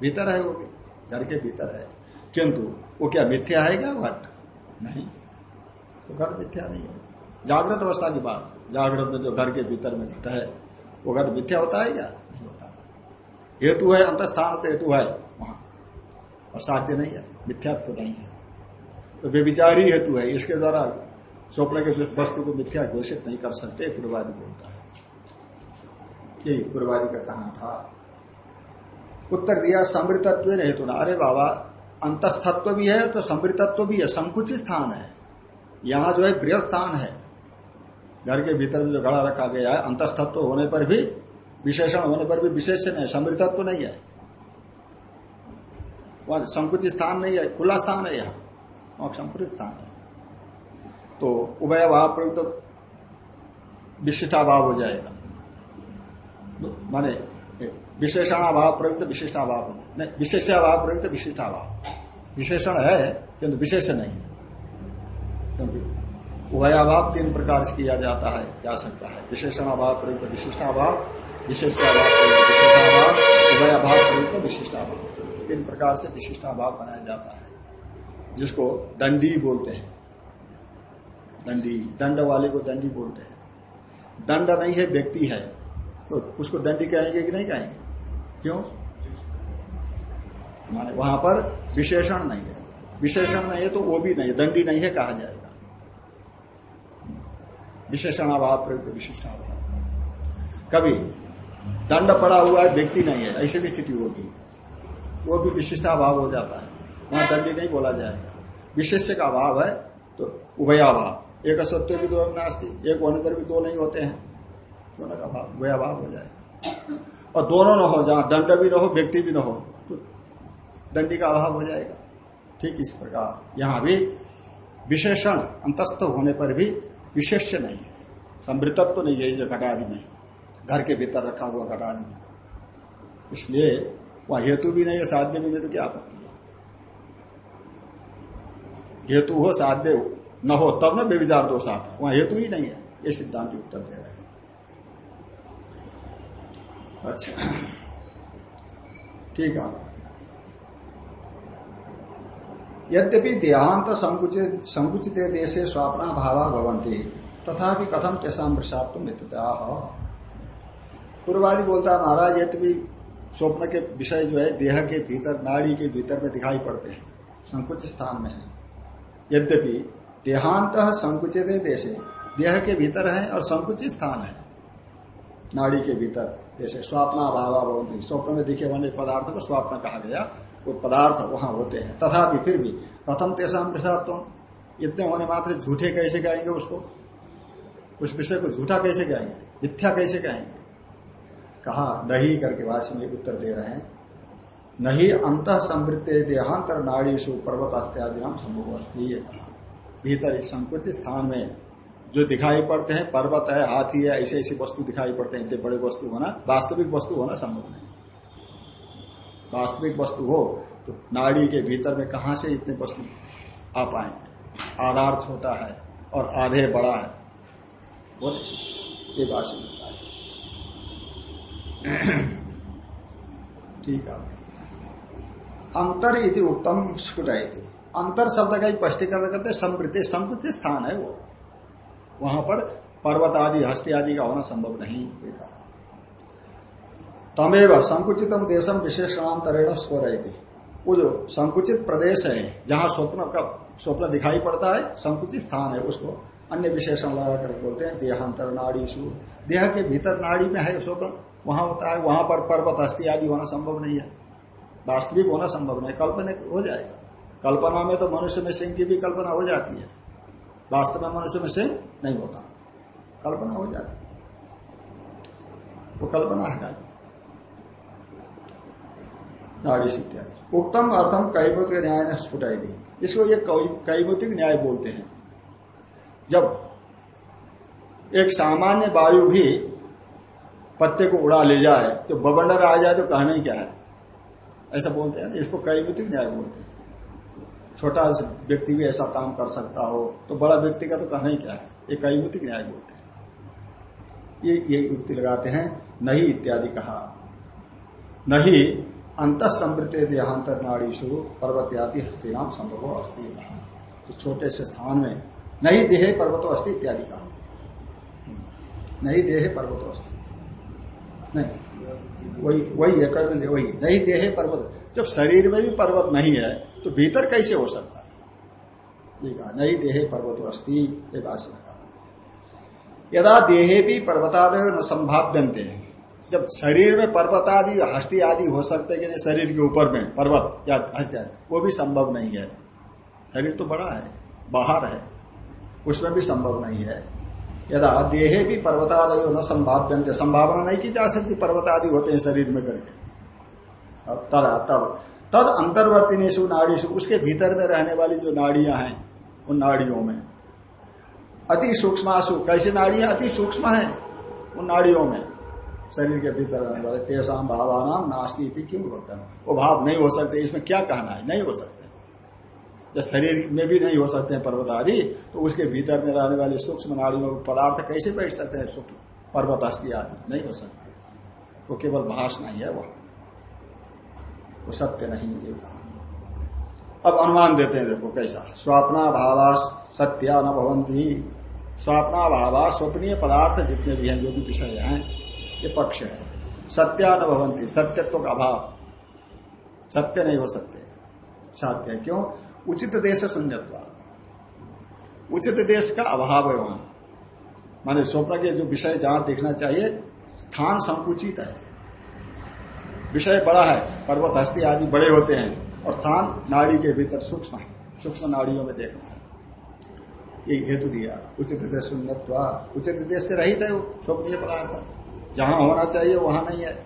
भीतर है वो भी घर के भीतर है। किंतु वो क्या मिथ्या है क्या घट? नहीं। वो घट मिथ्या नहीं है। जागृत अवस्था की बात, जागृत में जो घर के भीतर में घट है, वो घट मिथ्या होता है क्या? नहीं होता हेतु है अंतस्थान तो हेतु है वहाँ। और साध्य नहीं है मिथ्यात्व तो नहीं है। तो व्यविचारी हेतु है, इसके द्वारा स्वप्न के वस्तु को मिथ्या घोषित नहीं कर सकते पूर्वादि बोलता है। यही पूर्वादि का कहना था। उत्तर दिया, समृतत्व हेतु ना। अरे बाबा, अंतस्थत्व भी है तो समृतत्व भी है, संकुचित स्थान है। यहाँ जो है, बृहद स्थान है। घर के भीतर में जो घड़ा रखा गया है अंतस्तत्व होने पर भी, विशेषण होने पर भी विशेष नहीं समृतत्व नहीं है। वह संकुचित स्थान नहीं है, खुला स्थान है यहाँ। संप्रत स्थान है। तो उभय भाव प्रयुक्त विशिष्टाभाव हो जाएगा। माने विशेषणाभाव प्रयुक्त विशिष्टा विशिष्टाभाव नहीं विशेषाभाव प्रयुक्त विशिष्टाभाव विशेषण है, किंतु विशेष नहीं है। क्योंकि उभयाभाव तीन प्रकार से किया जाता है, जा सकता है। विशेषणाभाव प्रयुक्त विशिष्टाभाव विशेषाभाव प्रयुक्त उभयाभाव प्रयुक्त विशिष्टाभाव तीन प्रकार से विशिष्टाभाव बनाया जाता है, जिसको दंडी बोलते हैं। दंडी, दंड वाले को दंडी बोलते हैं। दंड नहीं है, व्यक्ति है। तो उसको दंडी कहेंगे कि नहीं कहेंगे? क्यों? माने वहाँ पर विशेषण नहीं है। विशेषण नहीं है तो वो भी नहीं है। दंडी नहीं है कहा जाएगा। विशेषणाभाव, प्रयुक्त विशिष्टाभाव। कभी दंड पड़ा हुआ है, व्यक्ति नहीं है, ऐसी भी स्थिति होगी। वो भी विशिष्टाभाव हो जाता है। वहाँ दंडी नहीं बोला जाएगा। विशेष का अभाव है तो उभयाभाव। एक सत्य भी दो नास्ती, एक होने पर भी दो नहीं होते हैं। दोनों का भाव उभयाभाव हो जाएगा। और दोनों न हो, जहाँ दंड भी न हो, व्यक्ति भी न हो तो दंडी का अभाव हो जाएगा। ठीक इस प्रकार। यहाँ भी विशेषण अंतस्थ होने पर भी विशेष्य नहीं है। समृतत्व तो नहीं है जो घटादि में। घर के भीतर रखा हुआ घटादि में। इसलिए वहाँ हेतु भी नहीं है, साध्य भी नहीं तो क्या आपत्ति है? हेतु हो, साध्य हो। न हो तब ना बेविचार दोष आता है। वहाँ हेतु ही नहीं है। ये सिद्धांत उत्तर दे रहे हैं। अच्छा। ठीक है। यद्यपि देहांत संकुचित संकुचित देशे स्वापना भावा भवंती तथा कथम तेषा प्रसाद मित्रता? पूर्वादि बोलता है, महाराज, यद्यपि स्वप्न के विषय जो है, देह के भीतर, नाड़ी के भीतर में दिखाई पड़ते हैं, संकुचित स्थान में है। यद्यपि देहांत संकुचित देशे देह के भीतर है और संकुचित स्थान है। नाड़ी के भीतर, जैसे स्वप्ना भावा भवंती स्वप्न में दिखे वाले पदार्थ को स्वप्न कहा गया। वो पदार्थ वहाँ होते हैं। तथा फिर भी प्रथम तेसाम प्रसाद तुम इतने होने मात्र झूठे कैसे कहेंगे उसको? उस विषय को झूठा कैसे कहेंगे? मिथ्या कैसे कहेंगे? कहा, नहीं करके भाष्य में उत्तर दे रहे हैं। नहीं अंत संवृत्त देहांतर नाड़ीशु पर्वत अस्त्यादि नाम संभव अस्थि भीतर इस संकुचित स्थान में जो दिखाई पड़ते हैं, पर्वत है, हाथी है ऐसे ऐसी वस्तु दिखाई पड़ते हैं, इतने बड़े वस्तु होना, वास्तविक वस्तु होना संभव नहीं वास्तविक वस्तु हो तो नाड़ी के भीतर में कहा से इतने वस्तु आ पाए? आधार छोटा है और आधे बड़ा है। वो ये बात से मिलता है। ठीक है। अंतर यदि उत्तम स्फुट अंतर शब्द का ही स्पष्टीकरण करते समृद्धि संकुचित स्थान है वो। वहाँ पर पर्वत आदि, हस्ती आदि का होना संभव नहीं कहा। तमेव संकुचितम देशम विशेषणांतरेण थे वो जो संकुचित प्रदेश है, जहाँ स्वप्न का स्वप्न दिखाई पड़ता है, संकुचित स्थान है उसको अन्य विशेषण लगा कर बोलते हैं, देहांतर नाड़ी सु देह के भीतर नाड़ी में है स्वप्न, वहाँ होता है, वहाँ पर पर्वत, हस्ती आदि होना संभव नहीं है। वास्तविक होना संभव नहीं कल्पना हो जाएगा। कल्पना में तो मनुष्य में सिंह की भी कल्पना हो जाती है। वास्तव में मनुष्य में सिंह नहीं होता। कल्पना हो जाती है। वो कल्पना है खाली नाड़ी इत्यादि। उत्तम अर्थम कैमुतिक न्याय ने स्फुटाई दी। इसको ये कैमुतिक न्याय बोलते हैं। जब एक सामान्य वायु भी पत्ते को उड़ा ले जाए तो बबंडर आ जाए तो कहना ही क्या है? ऐसा बोलते हैं इसको कैमुतिक न्याय बोलते हैं। छोटा व्यक्ति भी ऐसा काम कर सकता हो तो बड़ा व्यक्ति का तो कहना ही क्या है? ये कैमुतिक न्याय बोलते हैं। ये ये युक्ति लगाते हैं, नहीं इत्यादि कहा। नहीं अंत संवृत देहांतर नाड़ीशु पर्वत्यादि हस्ती नाम संभव अस्थि कहा तो छोटे से स्थान में, नहीं देहे पर्वतो अस्थि इत्यादि कहा। नहीं देहे पर्वतो अस्थि नहीं, वही वही है वही, नहीं देहे पर्वत। जब शरीर में भी पर्वत नहीं है तो भीतर कैसे हो सकता है? ये कहा नहीं, देहे पर्वत अस्थि ये बात कहा यदा देहे भी पर्वतादय न संभाव्यंते जब शरीर में पर्वत आदि, हस्ती आदि हो सकते कि नहीं, शरीर के ऊपर में, पर्वत या हस्ती वो भी संभव नहीं है। शरीर तो बड़ा है, बाहर है, उसमें भी संभव नहीं है। यदा देहे भी पर्वतादय न संभाव्यंते संभावना नहीं की जा सकती, पर्वत आदि होते हैं शरीर में करके। अब तब तद अंतर्वर्ती नाड़ी नाड़ीशु उसके भीतर में रहने वाली जो नाड़ियाँ हैं, उन नाड़ियों में। अति सूक्ष्माशु कैसे नाड़ियाँ? अति सूक्ष्म है उन नाड़ियों में। शरीर के भीतर रहने वाले तेसाम भावानाम नास्ती क्यों होता है वो भाव नहीं हो सकते, इसमें क्या कहना है? नहीं हो सकते। जब शरीर में भी नहीं हो सकते हैं पर्वत आदि तो उसके भीतर में रहने वाले सूक्ष्म नाड़ियों में पदार्थ कैसे बैठ सकते हैं? पर्वत अस्थि आदि नहीं हो सकते। वो केवल भाषण नहीं है वह। वो सत्य नहीं ये कहा अब अनुमान देते हैं, देखो कैसा। स्वप्ना भावा सत्या न भवंती। स्वप्ना भावा स्वप्नीय पदार्थ जितने भी हैं, जो भी विषय हैं, ये पक्ष है। सत्या न भवंती, सत्यत्व का अभाव। सत्य नहीं हो सकते। साध्य क्यों? उचित देश शून्यत्व। उचित देश का अभाव है वहाँ। माने स्वप्न के जो विषय जहाँ देखना चाहिए, स्थान संकुचित है। विषय बड़ा है, पर्वत, हस्ती आदि बड़े होते हैं और स्थान नाड़ी के भीतर सूक्ष्म है। सूक्ष्म नाड़ियों में देखना है। ये हेतु दिया, उचित देश शून्यत्वा उचित देश से रहित है स्वप्नीय पदार्थ जहाँ होना चाहिए, वहाँ नहीं है।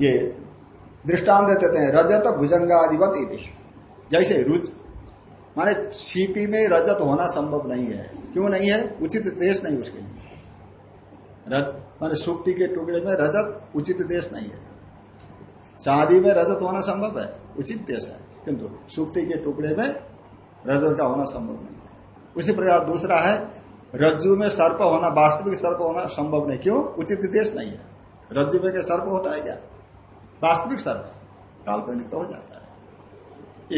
ये दृष्टांत देते हैं, रजत भुजंगादिवत इति। जैसे रुच माने सीपी में रजत होना संभव नहीं है। क्यों नहीं है? उचित देश नहीं उसके लिए। रज, माने सुक्ति के टुकड़े में रजत उचित देश नहीं है। चांदी में रजत होना संभव है? उचित देश है। किंतु सुक्ति के टुकड़े में रजत का होना संभव नहीं है। उसी प्रकार दूसरा है, रज्जु में सर्प होना, वास्तविक सर्प होना संभव नहीं। क्यों? उचित देश नहीं है। रज्जु में क्या सर्प होता है क्या? वास्तविक सर्प। काल्पनिक तो हो जाता है।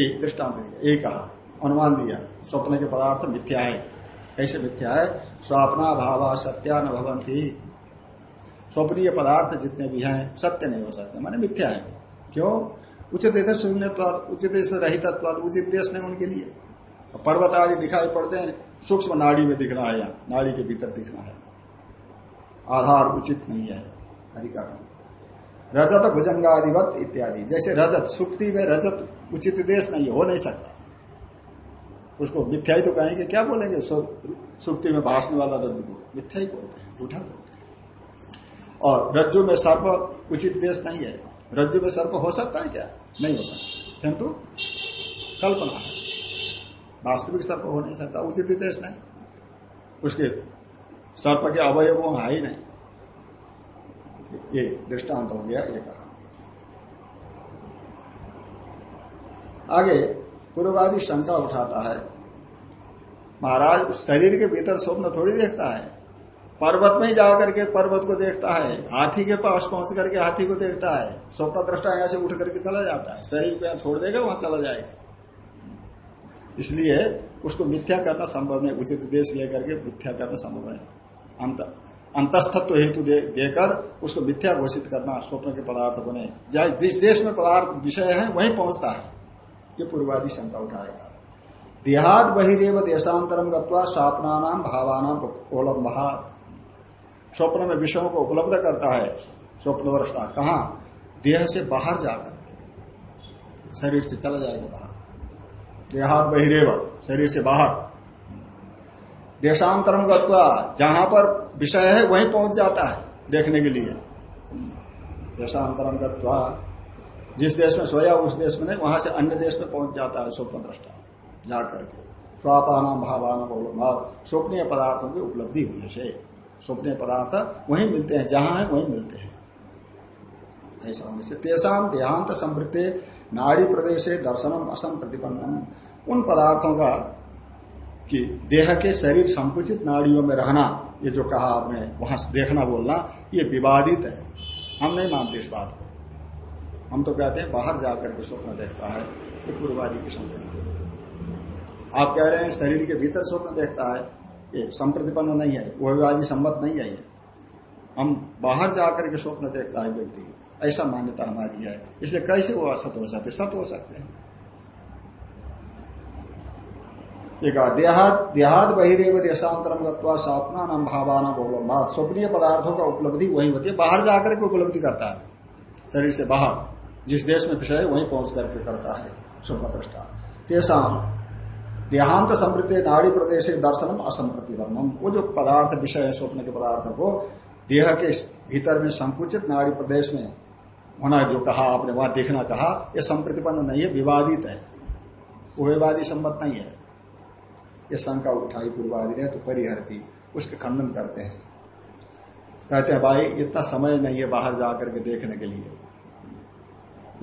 एक दृष्टांत दिया, एक कहा, अनुमान दिया, स्वप्न के पदार्थ मिथ्या है। कैसे मिथ्या है? स्वप्ना भावा सत्या न भवंती। स्वप्नीय पदार्थ जितने भी हैं, सत्य नहीं हो सकते। माने मिथ्या है। क्यों? उचित देश शून्य उचित देश रहित उचित देश नहीं उनके लिए। पर्वत आदि दिखाई पड़ते हैं। सूक्ष्म नाड़ी में दिखना है यहाँ। नाड़ी के भीतर दिखना है। आधार उचित नहीं है। अधिकार रजत भुजंगादिवत इत्यादि। जैसे रजत, सुक्ति में रजत उचित देश नहीं हो नहीं सकता। उसको मिथ्या ही तो कहेंगे, क्या बोलेंगे? सुक्ति में भाषने वाला रज्जु को मिथ्या ही बोलते हैं, झूठा बोलते हैं। और रज्जु में सर्प उचित देश नहीं है। रज्जु में सर्प हो सकता है क्या? नहीं हो सकता। किंतु कल्पना है। वास्तविक सर्प हो नहीं सकता, उचित देश नहीं। उसके सर्प के अवयवों है ही नहीं। ये दृष्टांत हो गया, ये कहा। आगे पूर्ववादी शंका उठाता है। महाराज शरीर के भीतर स्वप्न थोड़ी देखता है। पर्वत में ही जाकर के पर्वत को देखता है। हाथी के पास पहुँच करके हाथी को देखता है। स्वप्न दृष्टा यहाँ से उठ करके चला जाता है। शरीर को यहाँ छोड़ देगा वहाँ चला जाएगा। इसलिए उसको मिथ्या करना संभव नहीं। उचित देश लेकर के मिथ्या करना संभव नहीं। अंतस्थत्व हेतु दे, देकर उसको मिथ्या घोषित करना स्वप्न के पदार्थ बने। जिस देश में पदार्थ विषय है वहीं पहुँचता है। ये पूर्वादि शंका उठाएगा। देहाद बहिरेव देशांतरम गत्वा स्वप्नानाम भावानाम ओलम्बात स्वप्न में विषयों को उपलब्ध करता है, स्वप्न दृष्टा कहा? देह से बाहर जाकर। शरीर से चला जाएगा बाहर। देहात बहिरेव शरीर से बाहर। देशांतरम गत्वा जहाँ पर विषय है, वहीं पहुँच जाता है देखने के लिए। देशांतरम गत्वा जिस देश में सोया, उस देश में नहीं, वहाँ से अन्य देश में पहुँच जाता है स्वप्न दृष्टा जाकर के। स्वापानाम भावानाम अवलंबात स्वप्नीय पदार्थों की उपलब्धि होने से। स्वप्नीय पदार्थ वहीं मिलते हैं, जहाँ है वहीं मिलते हैं। ऐसा होने से तेसाम देहांत समृद्धि नाड़ी प्रदेश दर्शनम असम प्रतिपन्नम उन पदार्थों का कि देह के शरीर संकुचित नाड़ियों में रहना, ये जो कहा आपने, वहाँ देखना बोलना, ये विवादित है। हम नहीं मानते इस बात को। हम तो कहते हैं, बाहर जाकर के स्वप्न देखता है, ये पूर्वादि की संप्रति आप कह रहे हैं, शरीर के भीतर स्वप्न देखता है, ये संप्रतिपन्न नहीं है, वो विवादी सम्मत नहीं है ये। हम बाहर जाकर के स्वप्न देखता है व्यक्ति, ऐसा मान्यता हमारी है। इसलिए कैसे वो असत हो सकते? सत हो सकते हैं। एक देहात देहात बहिरेव देशांतरम गत्वा नाम भावाना अवलंबात स्वप्नीय पदार्थों का उपलब्धि वही होती है, बाहर जाकर के उपलब्धि करता है। शरीर से बाहर। जिस देश में विषय वहीं पहुँच करके करता है स्वप्न दृष्टा तेसाम, देहांत समृद्धि नाड़ी प्रदेश दर्शनम असंप्रतिबंधम वो जो पदार्थ विषय है, स्वप्न के पदार्थ को देह के भीतर में संकुचित, नाड़ी प्रदेश में होना जो कहा आपने, वहाँ देखना कहा यह संप्रतिपन्न नहीं है, विवादित है। विवादी सम्मत नहीं है। यह शंका उठाई पूर्वादि ने तो परिहरती, उसके खंडन करते हैं। कहते हैं, भाई, इतना समय नहीं है बाहर जाकर के देखने के लिए।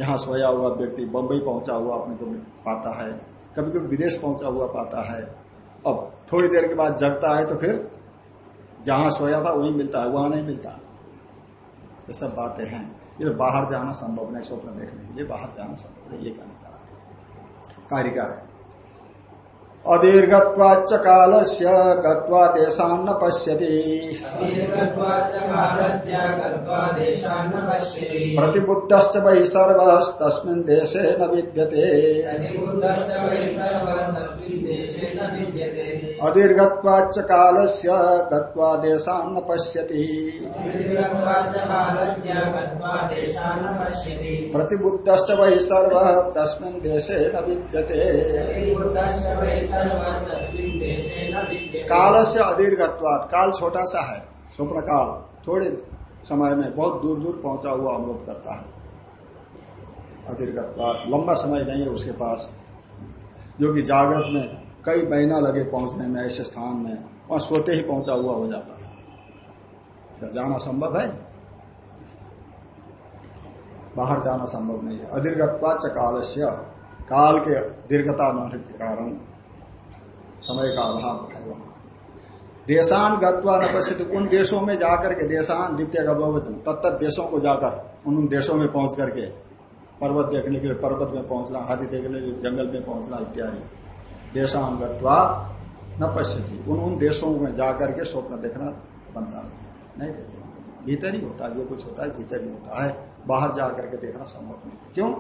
यहाँ सोया हुआ व्यक्ति बंबई पहुँचा हुआ अपने को पाता है कभी कभी विदेश पहुँचा हुआ पाता है। अब थोड़ी देर के बाद जगता है तो फिर जहाँ सोया था वहीं मिलता है, वहाँ नहीं मिलता। ये सब बातें हैं। ये बाहर जाना संभव नहीं, स्वप्न देखने के लिए बाहर जाना संभव नहीं, ये कहना चाहते कार्य का है। अदीर्घत्वाच काल से गत्वा देशान्न पश्यति। प्रतिबुद्धश्च वै सर्वस्तस्मिन् देशे न विद्यते। अदीर्घत्वाच काल से गत्वा देशान्न पश्यति। प्रतिबुद्धश्च वै सर्व तस्मिन् देशे न विद्यते। काल से अदीर्घत्वात। काल छोटा सा है स्वप्न काल थोड़े समय में बहुत दूर दूर पहुँचा हुआ अनुभव करता है। अदीर्घत्वात, लंबा समय नहीं है उसके पास। जो कि जागृत में कई महीना लगे पहुँचने में, ऐसे स्थान में, वहाँ सोते ही पहुँचा हुआ हो जाता है। क्या जाना संभव है? बाहर जाना संभव नहीं है। अदीर्घत्वाच काल से काल के दीर्घता न होने के कारण समय का अभाव है वहाँ। देशान गत्वा न पश्चित उन देशों में जाकर के, देशान द्वितीय का बहुवचन तत्त देशों को जाकर, उन देशों में पहुँच करके, पर्वत देखने के लिए पर्वत में पहुँचना, हाथी देखने के लिए जंगल में पहुँचना इत्यादि। देशान गत्वा न पश्यति, उन उन देशों में जाकर के स्वप्न देखना बनता नहीं है। नहीं देखेंगे। भीतर ही होता है, जो कुछ होता है, भीतर ही होता है। बाहर जाकर के देखना संभव नहीं है। क्यों?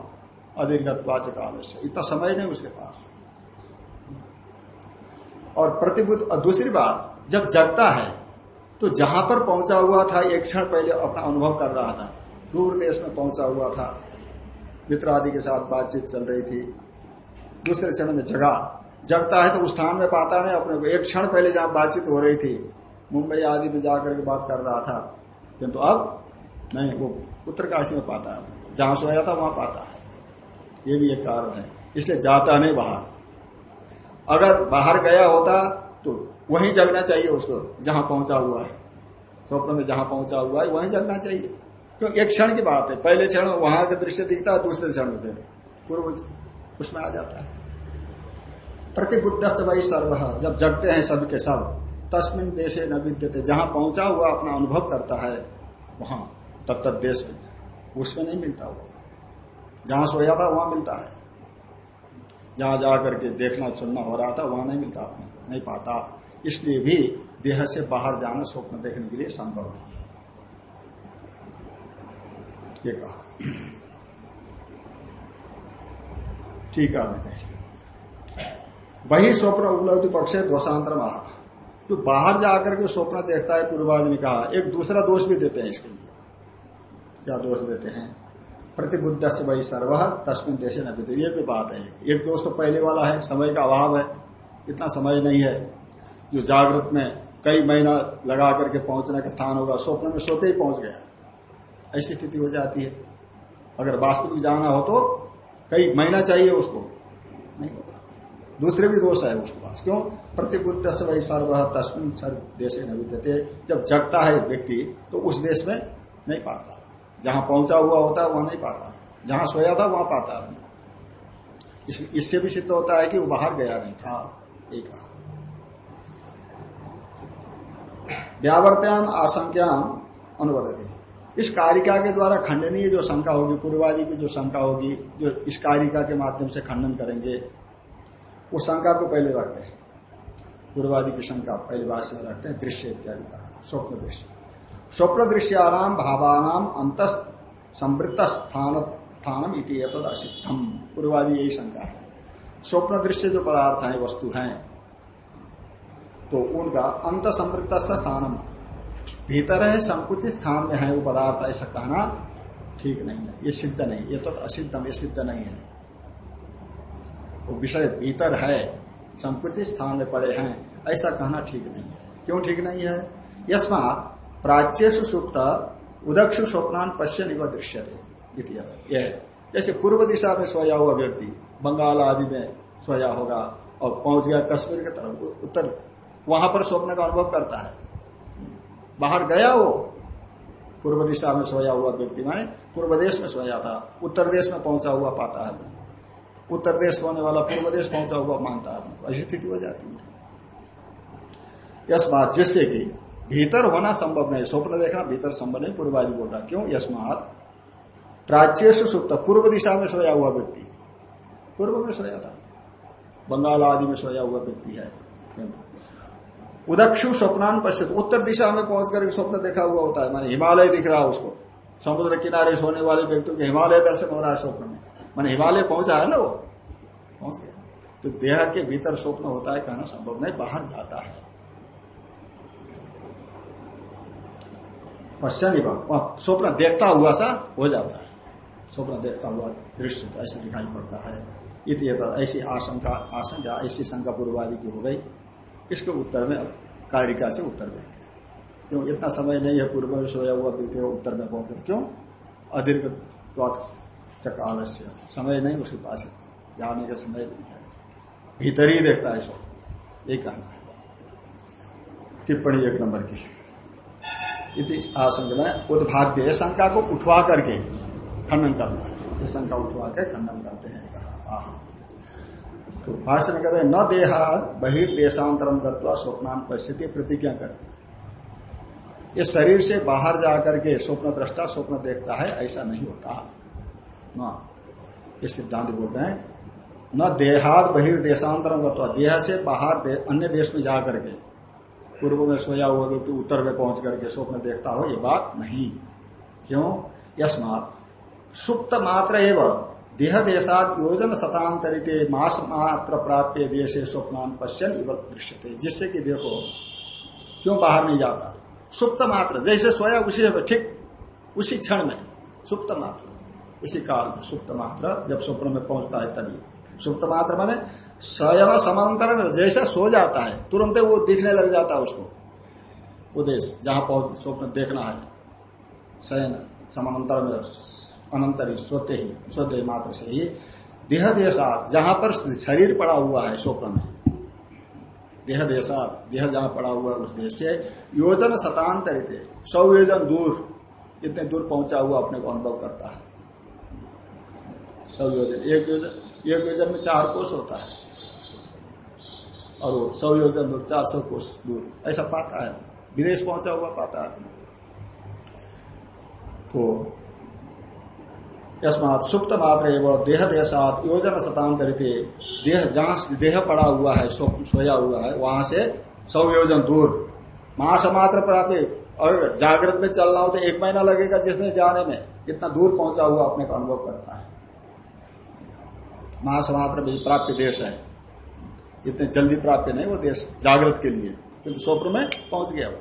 अदीर्घत्वाच काल से इतना समय नहीं उसके पास। और प्रतिबुद्ध और दूसरी बात, जब जगता है तो जहाँ पर पहुँचा हुआ था, एक क्षण पहले अपना अनुभव कर रहा था। दूर देश में पहुँचा हुआ था। मित्र आदि के साथ बातचीत चल रही थी। दूसरे क्षण में जगा। जगता है तो उस स्थान में पाता नहीं, अपने को एक क्षण पहले जहाँ बातचीत हो रही थी, मुंबई आदि में जाकर के बात कर रहा था। किंतु अब नहीं, वो उत्तरकाशी में पाता है। जहाँ सोया था, वहाँ पाता है। ये भी एक कारण है। इसलिए जाता नहीं बाहर। अगर बाहर गया होता तो वहीं जगना चाहिए उसको, जहाँ पहुँचा हुआ है। स्वप्न में जहाँ पहुँचा हुआ है, वहीं जगना चाहिए। क्योंकि एक क्षण की बात है, पहले क्षण वहाँ का दृश्य दिखता है दूसरे क्षण में फिर पूर्व उसमें आ जाता है। प्रतिबुद्ध वही सर्व जब जगते हैं सब के सब, तस्मिन देशे न विद्यते, जहाँ पहुँचा हुआ अपना अनुभव करता है, वहाँ, तब तक देश में, उसमें नहीं मिलता वो जहाँ सोया था, वहाँ मिलता है। जहाँ जा करके देखना सुनना हो रहा था, वहाँ नहीं मिलता अपने नहीं पाता। इसलिए भी देह से बाहर जाना स्वप्न देखने के लिए संभव नहीं है। ये कहा। ठीक है देखिए। वही स्वप्न उपलब्धि पक्ष है दोषांतर महा। जो बाहर जाकर के स्वप्न देखता है, पूर्वादि ने कहा, एक दूसरा दोष भी देते हैं इसके लिए। क्या दोष देते हैं? प्रतिबुद्ध से वही सर्व, तस्मिन देश न ये भी बात है। एक दोष तो पहले वाला है, समय का अभाव है, इतना समय नहीं है, जो जागृत में कई महीना लगा करके पहुँचने का स्थान होगा, स्वप्न में सोते ही पहुँच गया। ऐसी स्थिति हो जाती है। अगर वास्तविक जाना हो तो कई महीना चाहिए उसको। नहीं होता। दूसरे भी दोष है उसके पास। क्यों? प्रतिबुद्ध से वही सर्व, तस्मिन सर्व देश नवीते जब जगता है व्यक्ति तो उस देश में नहीं पाता। जहाँ पहुँचा हुआ होता है, वहाँ नहीं पाता। जहाँ सोया था, वहाँ पाता है इससे भी सिद्ध होता है कि वो बाहर गया नहीं था, एक व्यावर्त्याम आशंक्याम अनुवाद इस कारिका के द्वारा खंडनीय जो शंका होगी, पूर्वादि की जो शंका होगी, जो इस कारिका के माध्यम से खंडन करेंगे, वो शंका को पहले रखते हैं। पूर्वादि की शंका पहले भाष्य में रखते हैं, दृश्य इत्यादि का, स्वप्न दृश्य। स्वप्न दृश्यानाम भावानाम अंत संवृत्त स्थान स्थानम इति असिद्धम। पूर्वादि यही शंका है। स्वप्न दृश्य जो पदार्थ है, वस्तु हैं तो उनका अंत संवृत्त स्थानम। भीतर है, संकुचित स्थान में है वो पदार्थ, ऐसा कहना ठीक नहीं है। ये सिद्ध नहीं, ये तो असिद्धम, ये सिद्ध नहीं है। वो विषय भीतर है, संकुचित स्थान में पड़े हैं, ऐसा कहना ठीक नहीं है। क्यों ठीक नहीं है? यस्मात प्राच्य सुप्त, उदक्षु स्वप्नान पश्य निव दृश्य थे यह जैसे पूर्व दिशा में सोया हुआ व्यक्ति, बंगाल आदि में सोया होगा और पहुँच गया कश्मीर की तरफ़ उत्तर, वहाँ पर स्वप्न का अनुभव करता है। बाहर गया वो, पूर्व दिशा में सोया हुआ व्यक्ति, माने पूर्व देश में सोया था, उत्तर देश में पहुँचा हुआ पाता है। उत्तर देश सोने वाला पूर्व देश पहुँचा हुआ मानता है। ऐसी स्थिति हो जाती है। यस्मात जिससे कि भीतर होना संभव नहीं, स्वप्न देखना भीतर संभव नहीं पूर्वादि बोल रहा, क्यों? यस्मात प्राच्य सुप्त, पूर्व दिशा में सोया हुआ व्यक्ति। पूर्व में सोया था। बंगाल आदि में सोया हुआ व्यक्ति है। उदक्षु स्वप्नान पश्चित उत्तर दिशा में पहुँच कर स्वप्न देखा हुआ होता है। माने हिमालय दिख रहा है उसको। समुद्र किनारे सोने वाले व्यक्ति के हिमालय दर्शन हो रहा है स्वप्न में। माने हिमालय पहुँचा है ना वो? पहुँच गया। तो देह के भीतर स्वप्न होता है, कहना संभव नहीं, बाहर जाता है। पश्चिम स्वप्न देखता हुआ सा हो जाता है। स्वप्न देखता हुआ दृश्य ऐसे दिखाई पड़ता है। ऐसी आशंका आशंका, ऐसी शंका पूर्वादि की हो गई। इसके उत्तर में, कारिका से उत्तर देंगे क्यों? इतना समय नहीं है, पूर्व में सोया हुआ व्यक्ति उत्तर में पहुँचे क्यों? अदीर्घ काल से समय नहीं, उसके पास जाने का समय नहीं है। भीतर ही देखता है सो ये कहना है। टिप्पणी एक नंबर की। आशंका में उद्भाव्य शंका को उठवा करके खंडन करना है। ये शंका उठवा के खंडन करते हैं तो भाष्य में कहते हैं न देहा बहिर्देशांतरम गत्वा स्वप्नान परिस्थिति प्रतिज्ञा करते ये शरीर से बाहर जाकर के स्वप्न दृष्टा स्वप्न देखता है ऐसा नहीं होता। न ये सिद्धांत बोलते हैं न देहात बहिर्देशांतरम गत्वा देह से बाहर दे, अन्य देश में जाकर के पूर्व में सोया हुआ व्यक्ति उत्तर में पहुँच करके स्वप्न देखता हो, ये बात नहीं। क्यों? यस्मात। सुप्त मात्र एवं। देह देशाद योजन शतांतरित मास मात्र प्राप्य देश स्वप्नान पश्चन इव दृश्य जिससे कि देखो, क्यों बाहर नहीं जाता? सुप्त मात्र, जैसे सोया उसी ठीक उसी क्षण में। सुप्त मात्र। उसी काल में सुप्त मात्र, जब स्वप्न में पहुँचता है तभी। सुप्त मात्र माने शयन समांतर जैसा सो जाता है, तुरंत वो दिखने लग जाता है उसको। वो देश जहाँ पहुँच, स्वप्न देखना है। शयन समांतर में अनंतर सोते ही, सोते मात्र से ही देह देशात जहाँ पर शरीर पड़ा हुआ है स्वप्न में। देह देशात देह जहाँ पड़ा हुआ है उस देश से योजन शतांतरित सौ योजन दूर, इतने दूर पहुँचा हुआ अपने को अनुभव करता है। सौ योजन, एक योजन एक योजन में चार कोष होता है। और वो सौ योजन दूर चार सौ कोष दूर। ऐसा पाता है। विदेश पहुँचा हुआ पाता है। तो यस्मात सुप्त मात्र एवं देह देशात योजन शतांतरित देह जहाँ देह पड़ा हुआ है सोया हुआ है। वहाँ से सौ योजन दूर। मास मात्र प्राप्त और जागृत में चलना हो तो एक महीना लगेगा जिसमें जाने में। इतना दूर पहुँचा हुआ अपने का अनुभव करता है। मास मात्र प्राप्य देश है। इतने जल्दी प्राप्य नहीं, वो देश जागृत के लिए। किंतु स्वप्न में पहुँच गया वो।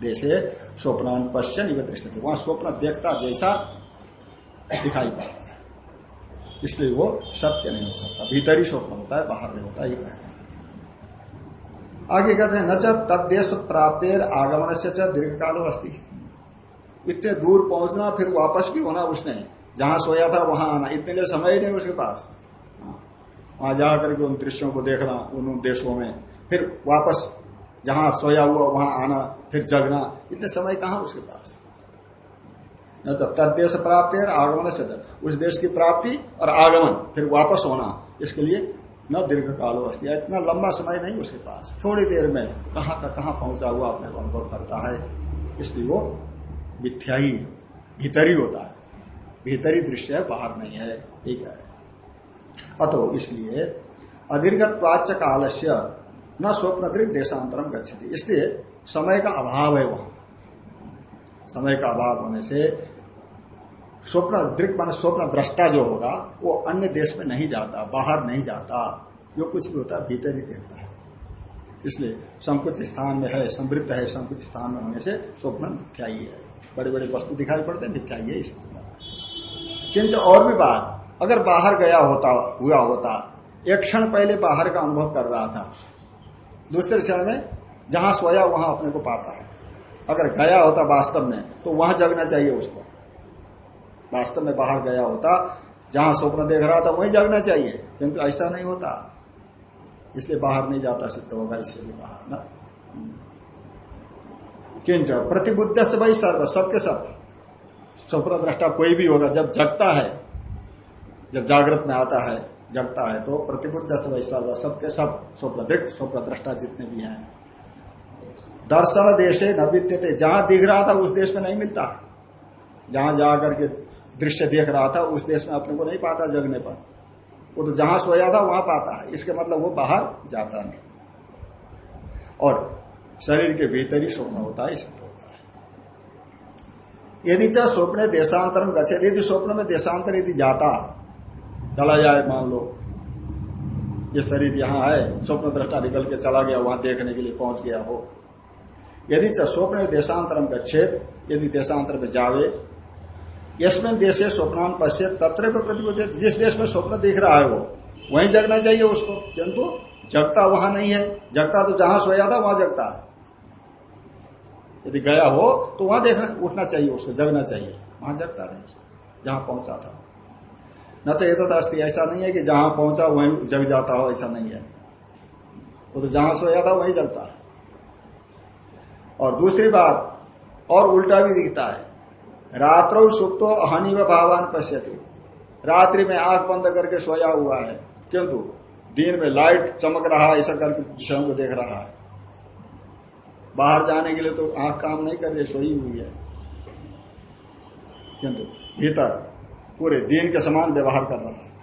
देशे स्वप्न पश्चिम इव दृष्टि वहाँ स्वप्न देखता जैसा दिखाई पड़ता है। इसलिए वो सत्य नहीं हो सकता। भीतर ही स्वप्न होता है, बाहर नहीं होता, ये कहते हैं। आगे कहते हैं, न तदेश प्राप्तेर आगमन से दीर्घ कालो अस्थि इतने दूर पहुँचना, फिर वापस भी होना उसने। जहाँ सोया था, वहाँ आना। इतने लिए समय ही नहीं उसके पास। वहाँ जाकर के उन दृश्यों को देखना, उन देशों में। फिर वापस जहाँ सोया हुआ, वहाँ आना, फिर जगना। इतने समय कहा उसके पास? न तो तदेश प्राप्ति है आगमन से उस देश की प्राप्ति और आगमन, फिर वापस होना। इसके लिए न दीर्घ कालो अस्थि इतना लंबा समय नहीं उसके पास। थोड़ी देर में कहाँ का कहाँ पहुँचा हुआ अपने को अनुभव करता है। इसलिए वो मिथ्या ही भीतरी होता है। भीतरी दृश्य है, बाहर नहीं है। ठीक है। अतो इसलिए अधिर्गत काल से न स्वप्न दीर्घ देशांतरम गच्छति। इसलिए समय का अभाव है वहाँ। समय का अभाव होने से स्वप्न दृक मान स्वप्न दृष्टा जो होगा, वो अन्य देश में नहीं जाता, बाहर नहीं जाता। जो कुछ भी होता है, भीतर ही देखता है। इसलिए संकुच स्थान में है, समृद्ध है संकुच स्थान में होने से स्वप्न मिथ्या ही। बड़े बड़े वस्तु दिखाई पड़ते मिथ्या है, इस किंच और भी बात अगर बाहर गया होता, हुआ होता, एक क्षण पहले बाहर का अनुभव कर रहा था, दूसरे क्षण में जहाँ सोया वहाँ अपने को पाता है। अगर गया होता वास्तव में तो वहाँ जगना चाहिए उसको। वास्तव में बाहर गया होता, जहाँ स्वप्न देख रहा था, वहीं जागना चाहिए, किंतु ऐसा नहीं होता। इसलिए बाहर नहीं जाता सिद्ध होगा, इससे भी बाहर ना। किंच प्रतिबुद्ध से भाई सर्व, सबके सब। स्वप्न दृष्टा कोई भी होगा, जब जगता है जब जागृत में आता है, जगता है तो प्रतिबुद्ध से सर्व सबके सब स्वप्न दृष्टा जितने भी हैं। दर्शन देशे न विद्यते जहाँ दिख रहा था, उस देश में नहीं मिलता। जहाँ जाकर के दृश्य देख रहा था, उस देश में अपने को नहीं पाता, जगने पर। वो तो जहाँ सोया था, वहाँ पाता है। इसके मतलब वो बाहर जाता नहीं। और शरीर के भीतर ही स्वप्न होता है सिद्ध होता है। यदि चाह स्वप्न देशांतरम गच्छे यदि स्वप्न में देशांतर यदि जाता चला जाए मान लो। ये शरीर यहाँ है स्वप्न दृष्टा निकल के चला गया, वहाँ देखने के लिए पहुँच गया हो। यदि स्वप्न देशांतरम का गच्छेद यदि देशांतर में जावे यशमें देश स्वप्नान पश्य तत्र प्रतिबुद्ध जिस देश में स्वप्न दिख रहा है वो, वहीं जगना चाहिए उसको। किंतु जगता वहाँ नहीं है। जगता तो जहाँ सोया था, वहाँ जगता है। यदि गया हो तो वहाँ देखना, उठना चाहिए उसको, जगना चाहिए। वहाँ जगता नहीं जहाँ पहुँचा था। न तो तो अस्थि ऐसा नहीं है कि जहाँ पहुँचा वहीं जग जाता हो, ऐसा नहीं है। वो तो जहाँ सोया था वहीं जगता है। और दूसरी बात, और उल्टा भी दिखता है। रात्रो सुप्तो हानि व भावान पश्यति। रात्रि में आँख बंद करके सोया हुआ है। किंतु दिन में लाइट चमक रहा है, ऐसा करके विषयों को देख रहा है। बाहर जाने के लिए तो आँख काम नहीं कर रही, सोई हुई है। किंतु भीतर पूरे दिन के समान व्यवहार कर रहा है।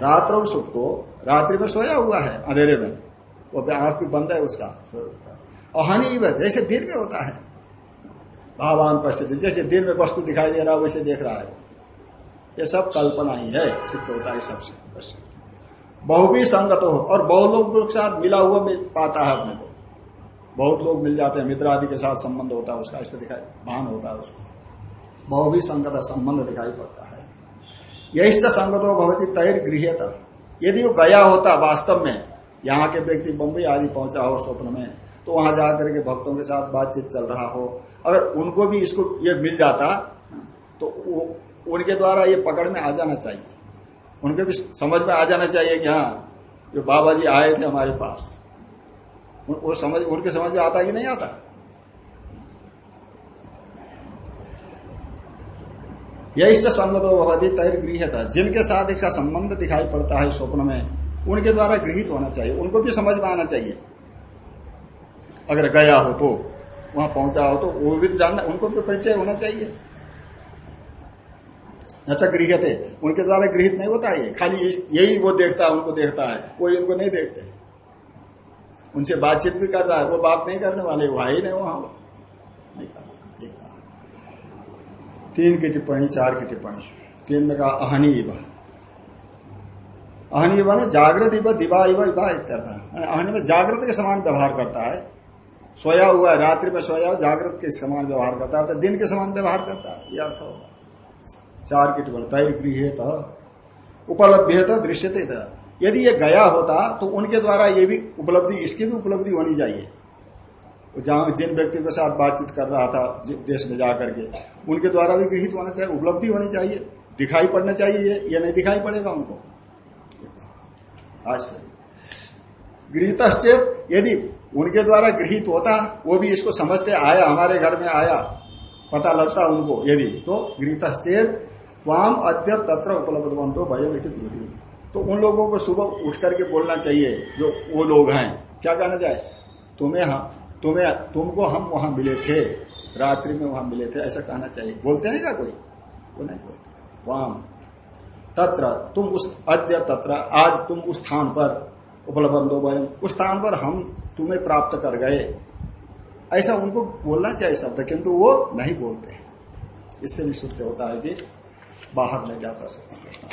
रात्रों सुख तो रात्रि में सोया हुआ है, अंधेरे में। वो आँख भी बंद है, उसका और अहानी जैसे दिन में होता है। भावान परिस्थिति जैसे दिन में वस्तु दिखाई दे रहा है, वैसे देख रहा है। ये सब कल्पना ही है, सिद्ध होता है सबसे बहु भी संगत हो, और बहुत लोगों के साथ मिला हुआ मिल पाता है अपने को। बहुत लोग मिल जाते हैं, मित्र आदि के साथ संबंध होता है उसका, ऐसे दिखाई, भान होता है उसको। बहु भी संगत संबंध दिखाई पड़ता है। यही संगतो भवती तैर गृहता यदि वो गया होता वास्तव में, यहाँ के व्यक्ति बम्बई आदि पहुँचा हो स्वप्न में तो वहाँ जाकर के भक्तों के साथ बातचीत चल रहा हो, अगर उनको भी इसको ये मिल जाता तो उनके द्वारा ये पकड़ में आ जाना चाहिए। उनके भी समझ में आ जाना चाहिए कि हाँ जो बाबा जी आए थे हमारे पास। वो समझ, उनके समझ में आता कि नहीं आता? यही संगतो भवती तैर गृह था। जिनके साथ इसका संबंध दिखाई पड़ता है स्वप्न में, उनके द्वारा गृहित होना चाहिए। उनको भी समझ में आना चाहिए। अगर गया हो तो वहाँ पहुँचा हो तो वो भी तो जानना, उनको भी परिचय होना चाहिए। अच्छा गृह थे उनके द्वारा गृहित नहीं होता है खाली यही वो देखता है, उनको देखता है। वो इनको नहीं देखते। उनसे बातचीत भी कर रहा है, वो बात नहीं करने वाले, वो ही नहीं वहाँ। नहीं कर तीन की टिप्पणी, चार की टिप्पणी। तीन में कहा, अहनी इव। अहनी इव जागृत इव, दिवा इव, इवा इत्यर्थ। अहनी में जागृत के समान व्यवहार करता है। सोया हुआ है, रात्रि में सोया हुआ, जागृत के समान व्यवहार करता है तो दिन के समान व्यवहार करता है। यह अर्थ होगा। चार की टिप्पणी तैर गृह उपलब्ध तो दृश्यते यदि ये गया होता तो उनके द्वारा ये भी उपलब्धि, इसकी भी उपलब्धि होनी चाहिए। जहाँ जिन व्यक्तियों के साथ बातचीत कर रहा था देश में जाकर के, उनके द्वारा भी गृहित होना चाहिए, उपलब्धि होनी चाहिए। दिखाई पड़ना चाहिए ये नहीं दिखाई पड़ेगा उनको। आज गृहित यदि उनके द्वारा गृहित होता, वो भी इसको समझते, आया, हमारे घर में आया, पता लगता उनको यदि तो गृहित वाम अद्य तत्र उपलब्ध बंतो भयम गृह तो उन लोगों को सुबह उठ करके बोलना चाहिए, जो वो लोग हैं। क्या कहना चाहे? तुम्हें तुम्हें तुमको हम वहाँ मिले थे। रात्रि में वहाँ मिले थे ऐसा कहना चाहिए। बोलते हैं क्या कोई? वो नहीं बोलते। वाम। तत्र तुम उस अद्य तत्र आज तुम उस स्थान पर उपलब्धो वयम उस स्थान पर हम तुम्हें प्राप्त कर गए। ऐसा उनको बोलना चाहिए शब्द किंतु वो नहीं बोलते हैं। इससे निश्चित होता है कि बाहर नहीं जाता सकता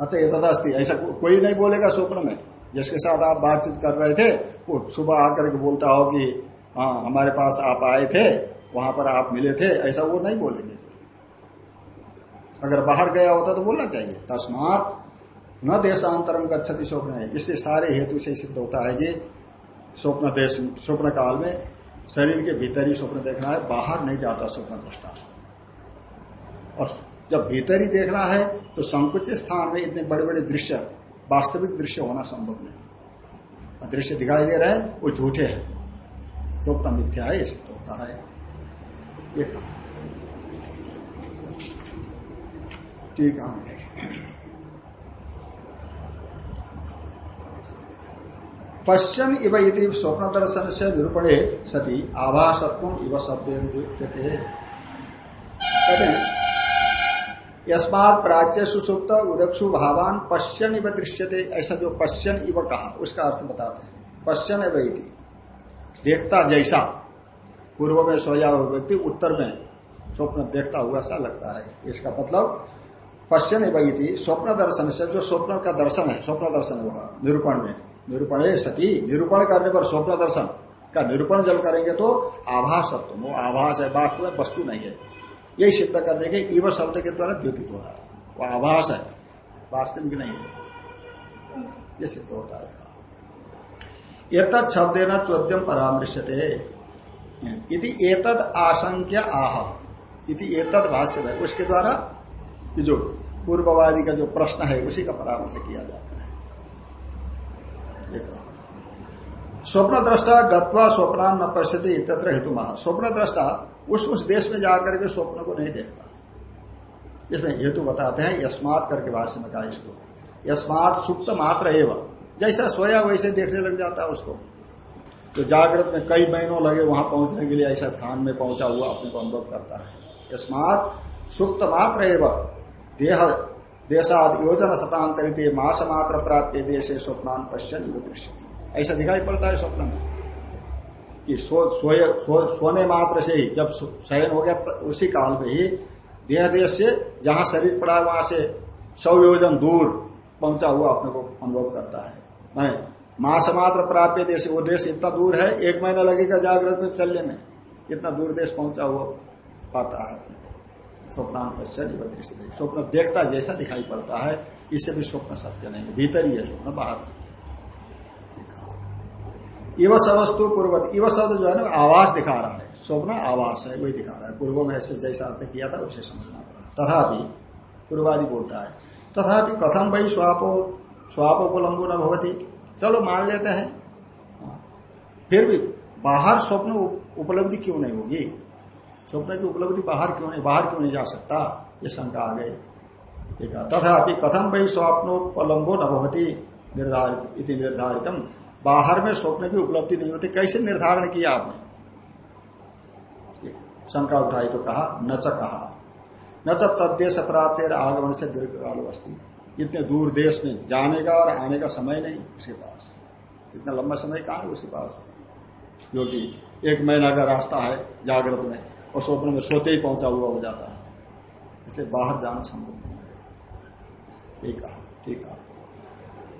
अच्छा ये तदास्ती ऐसा को, कोई नहीं बोलेगा स्वप्न में। जिसके साथ आप बातचीत कर रहे थे, वो सुबह आकर के बोलता हो कि हाँ हमारे पास आप आए थे, वहाँ पर आप मिले थे। ऐसा वो नहीं बोलेंगे। अगर बाहर गया होता तो बोलना चाहिए। तस्मात न देशांतरम गच्छति स्वप्न। है इससे सारे हेतु से सिद्ध होता है कि स्वप्न देश, स्वप्न काल में शरीर के भीतर ही स्वप्न देखना है, बाहर नहीं जाता स्वप्न दृष्टा। और जब भीतर ही देखना है तो संकुचित स्थान में इतने बड़े बड़े दृश्य वास्तविक दृश्य होना संभव नहीं। दृश्य दिखाई दे रहे हैं, वो झूठे है। स्वप्न मिथ्या है, ये सिद्ध होता है। ये कहा। ठीक है पश्चिम इव इति स्वप्न दर्शन से निरूपणे सती आभासत्व इव शब्द कहते हैं यस्मात प्राच्य सुसुप्त उदक्षु भावान पश्चन इव दृश्यते, ऐसा जो पश्चन इव कहा, उसका अर्थ बताते हैं। पश्चन इव देखता जैसा, पूर्व में सोया हुआ व्यक्ति, उत्तर में स्वप्न देखता हुआ सा लगता है। इसका मतलब पश्चन इव स्वप्न दर्शन से जो स्वप्न का दर्शन है, स्वप्न दर्शन हुआ, निरूपण में। निरूपण सती, निरूपण करने पर स्वप्न दर्शन, का निरूपण जब करेंगे तो आभास सत्व वो आभास है, वास्तव में वस्तु नहीं है। यही सिद्ध करने के इव शब्द के द्वारा द्योतित हो रहा है। वो आभास है। वास्तविक नहीं है। ये सिद्ध होता है। एतद शब्द न चौद्यम परामृश्यते। इति एतद आशंक्य आह। इति एतद भाष्य है उसके द्वारा जो पूर्ववादी का जो प्रश्न है, उसी का परामर्श किया जाता है। स्वप्न दृष्टा गत्वा स्वप्नान न पश्यति तत्र हेतु महा स्वप्न दृष्टा उस उस देश में जाकर के स्वप्न को नहीं देखता। इसमें हेतु बताते हैं, यस्मात करके भाष्य में कहा इसको। यस्मात सुप्त मात्र एवं। जैसा सोया वैसे देखने लग जाता है उसको। तो जागृत में कई महीनों लगे वहाँ पहुँचने के लिए, ऐसा स्थान में पहुँचा हुआ अपने को अनुभव करता है। यस्मात सुप्त मात्र एवं। देह, देशाद योजना शतांतरित मास मात्र प्राप्त देश स्वप्नान पश्चिम दृश्य ऐसा दिखाई पड़ता है स्वप्न में कि सो, सोए सो, सोने मात्र से ही जब शयन हो गया उसी काल में ही देह देश से जहाँ शरीर पड़ा वहाँ से सौ योजन दूर पहुँचा हुआ अपने को अनुभव करता है। माने मास मात्र प्राप्त देश वो देश इतना दूर है एक महीना लगेगा जागृत में चलने में इतना दूर देश पहुँचा हुआ पाता है स्वप्न पश्चिम स्वप्न देखता जैसा दिखाई पड़ता है इससे भी स्वप्न सत्य नहीं भीतर ही है स्वप्न बाहर नहीं। इव सवस्तु पूर्वत इव शब्द जो है ना आवास दिखा रहा है। स्वप्न आवास है, वही दिखा रहा है। पूर्व में ऐसे जैसा अर्थ किया था, उसे समझना था तथापि, पूर्वादि बोलता है, तथापि कथम भाई स्वापो, स्वापोपलम्बो न भवती। चलो, मान लेते हैं। फिर भी, बाहर स्वप्न उपलब्धि क्यों नहीं होगी? स्वप्न की उपलब्धि बाहर क्यों नहीं, बाहर क्यों नहीं जा सकता? ये शंका आ गई। तथापि कथम भाई स्वप्नोपलम्बो न भवती, निर्धारित निर्धारितम। बाहर में स्वप्न की उपलब्धि नहीं होती। कैसे निर्धारण किया आपने? शंका उठाई तो कहा न कहा। न च तद्देश प्राप्त आगमन से दीर्घकाल वस्ती इतने दूर देश में जाने का और आने का समय नहीं उसके पास। इतना लंबा समय कहा है उसके पास? जो कि एक महीना का रास्ता है जागृत में और स्वप्न में सोते ही पहुँचा हुआ हो जाता है। इसलिए बाहर जाना संभव नहीं है। ठीक कहा, ठीक है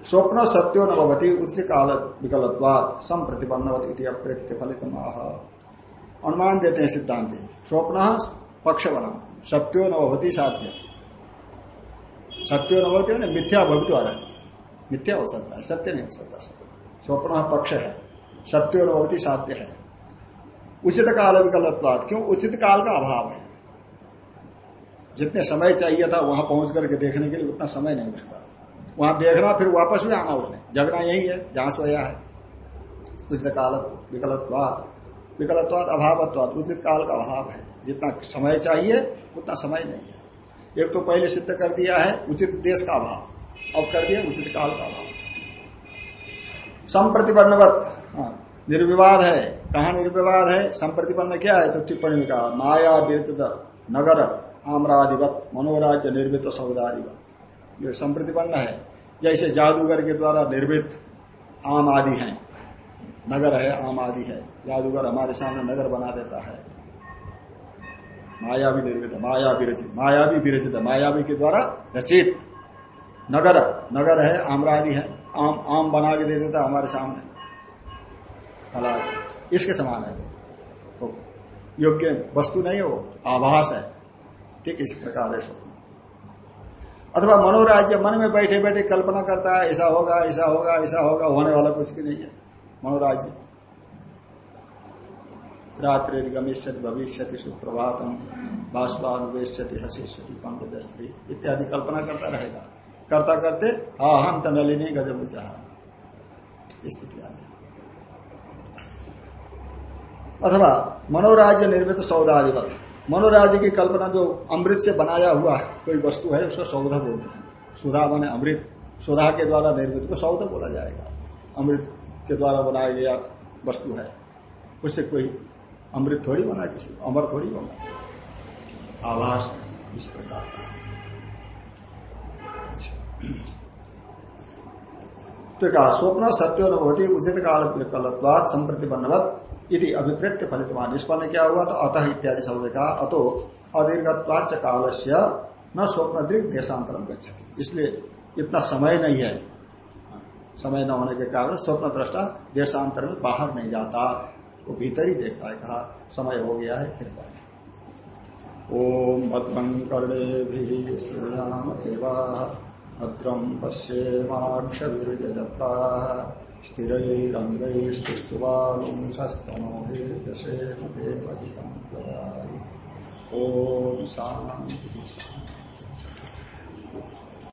स्वप्न सत्यो नवती उच्च काल विकलत्वाद सम प्रतिपन्नवत फलित अनुमान देते हैं सिद्धांत। स्वप्न पक्ष बना सत्यो नवती साध्य। सत्यो नवती ना मिथ्या भवित आ रहती मिथ्या हो सकता है, सत्य नहीं हो सकता स्वप्न पक्ष है। सत्यो नवती साध्य है। उचित काल विकल्पवाद क्यों? उचित काल का अभाव है। जितने समय चाहिए था, वहाँ पहुँच करके देखने के लिए उतना समय नहीं उसका वहाँ देखना फिर वापस भी आना उसने। जगना यही है जहाँ सोया है। उचित काल विकलत्वाद विकलत्वाद अभावत्वाद उचित काल का अभाव है। जितना समय चाहिए उतना समय नहीं है। एक तो पहले सिद्ध कर दिया है उचित देश का अभाव। अब कर दिया उचित काल का अभाव। संप्रतिपन्नवत। हाँ, निर्विवाद है। कहा निर्विवाद है? संप्रतिपन्न क्या है? तो टिप्पणी में कहा माया विरत नगर आमराधिवत मनोराज्य निर्मित सौदाधिवत ये संप्रतिपन्न है। जैसे जादूगर के द्वारा निर्मित आम आदि है। नगर है, आम आदि है। जादूगर हमारे सामने नगर बना देता है। माया भी निर्मित माया भी रचित, माया भी विरचित मायावी के द्वारा रचित। नगर नगर है, आमरादि है। आम आम बना के दे देता हमारे सामने। फला इसके समान है योग्य वस्तु नहीं हो आभास है। ठीक इस प्रकार है स्वप्न अथवा मनोराज्य मन में बैठे बैठे कल्पना करता है, ऐसा होगा ऐसा होगा ऐसा होगा, होने वाला कुछ भी नहीं है। मनोराज्य। रात्रि गमिष्यति भविष्य सुप्रभातम बाष्पानुवेश्यति हसिष्यति पंकजश्री इत्यादि कल्पना करता रहेगा। करता करते हा हम तनलिनी गजब स्थिति आ अथवा मनोराज्य निर्मित सौदाधिपत मनोराज्य की कल्पना जो अमृत से बनाया हुआ कोई वस्तु है, उसको सौधा बोलते हैं। सुधा बने अमृत। सुधा के द्वारा निर्मित को सौधा बोला जाएगा। अमृत के द्वारा बनाया गया वस्तु है। उससे कोई अमृत थोड़ी बना, किसी अमर थोड़ी बना। आभास इस प्रकार का तो कहा, स्वप्न सत्य अनुभूति उचित काल कलत्वाद संप्रति बनवत यदि अभिप्रेत्य फलितवान। निष्पन्न क्या हुआ? तो अतः इत्यादि शब्द का अतो अदीर्घत्वाच से न स्वप्न दीर्घ देशांतरम गच्छति। इसलिए इतना समय नहीं है। समय न होने के कारण स्वप्न दृष्टा देशांतर में बाहर नहीं जाता। वो भीतर ही देखता है, कहा, समय हो गया है, फिर ओम भद्रं कर्णे भी भद्रम पश्येम्षा स्थिरैरङ्गैस्तुष्टुवांसस्तनोभिर्यशेमदेवहितं ॐ शान्तिः शान्तिः।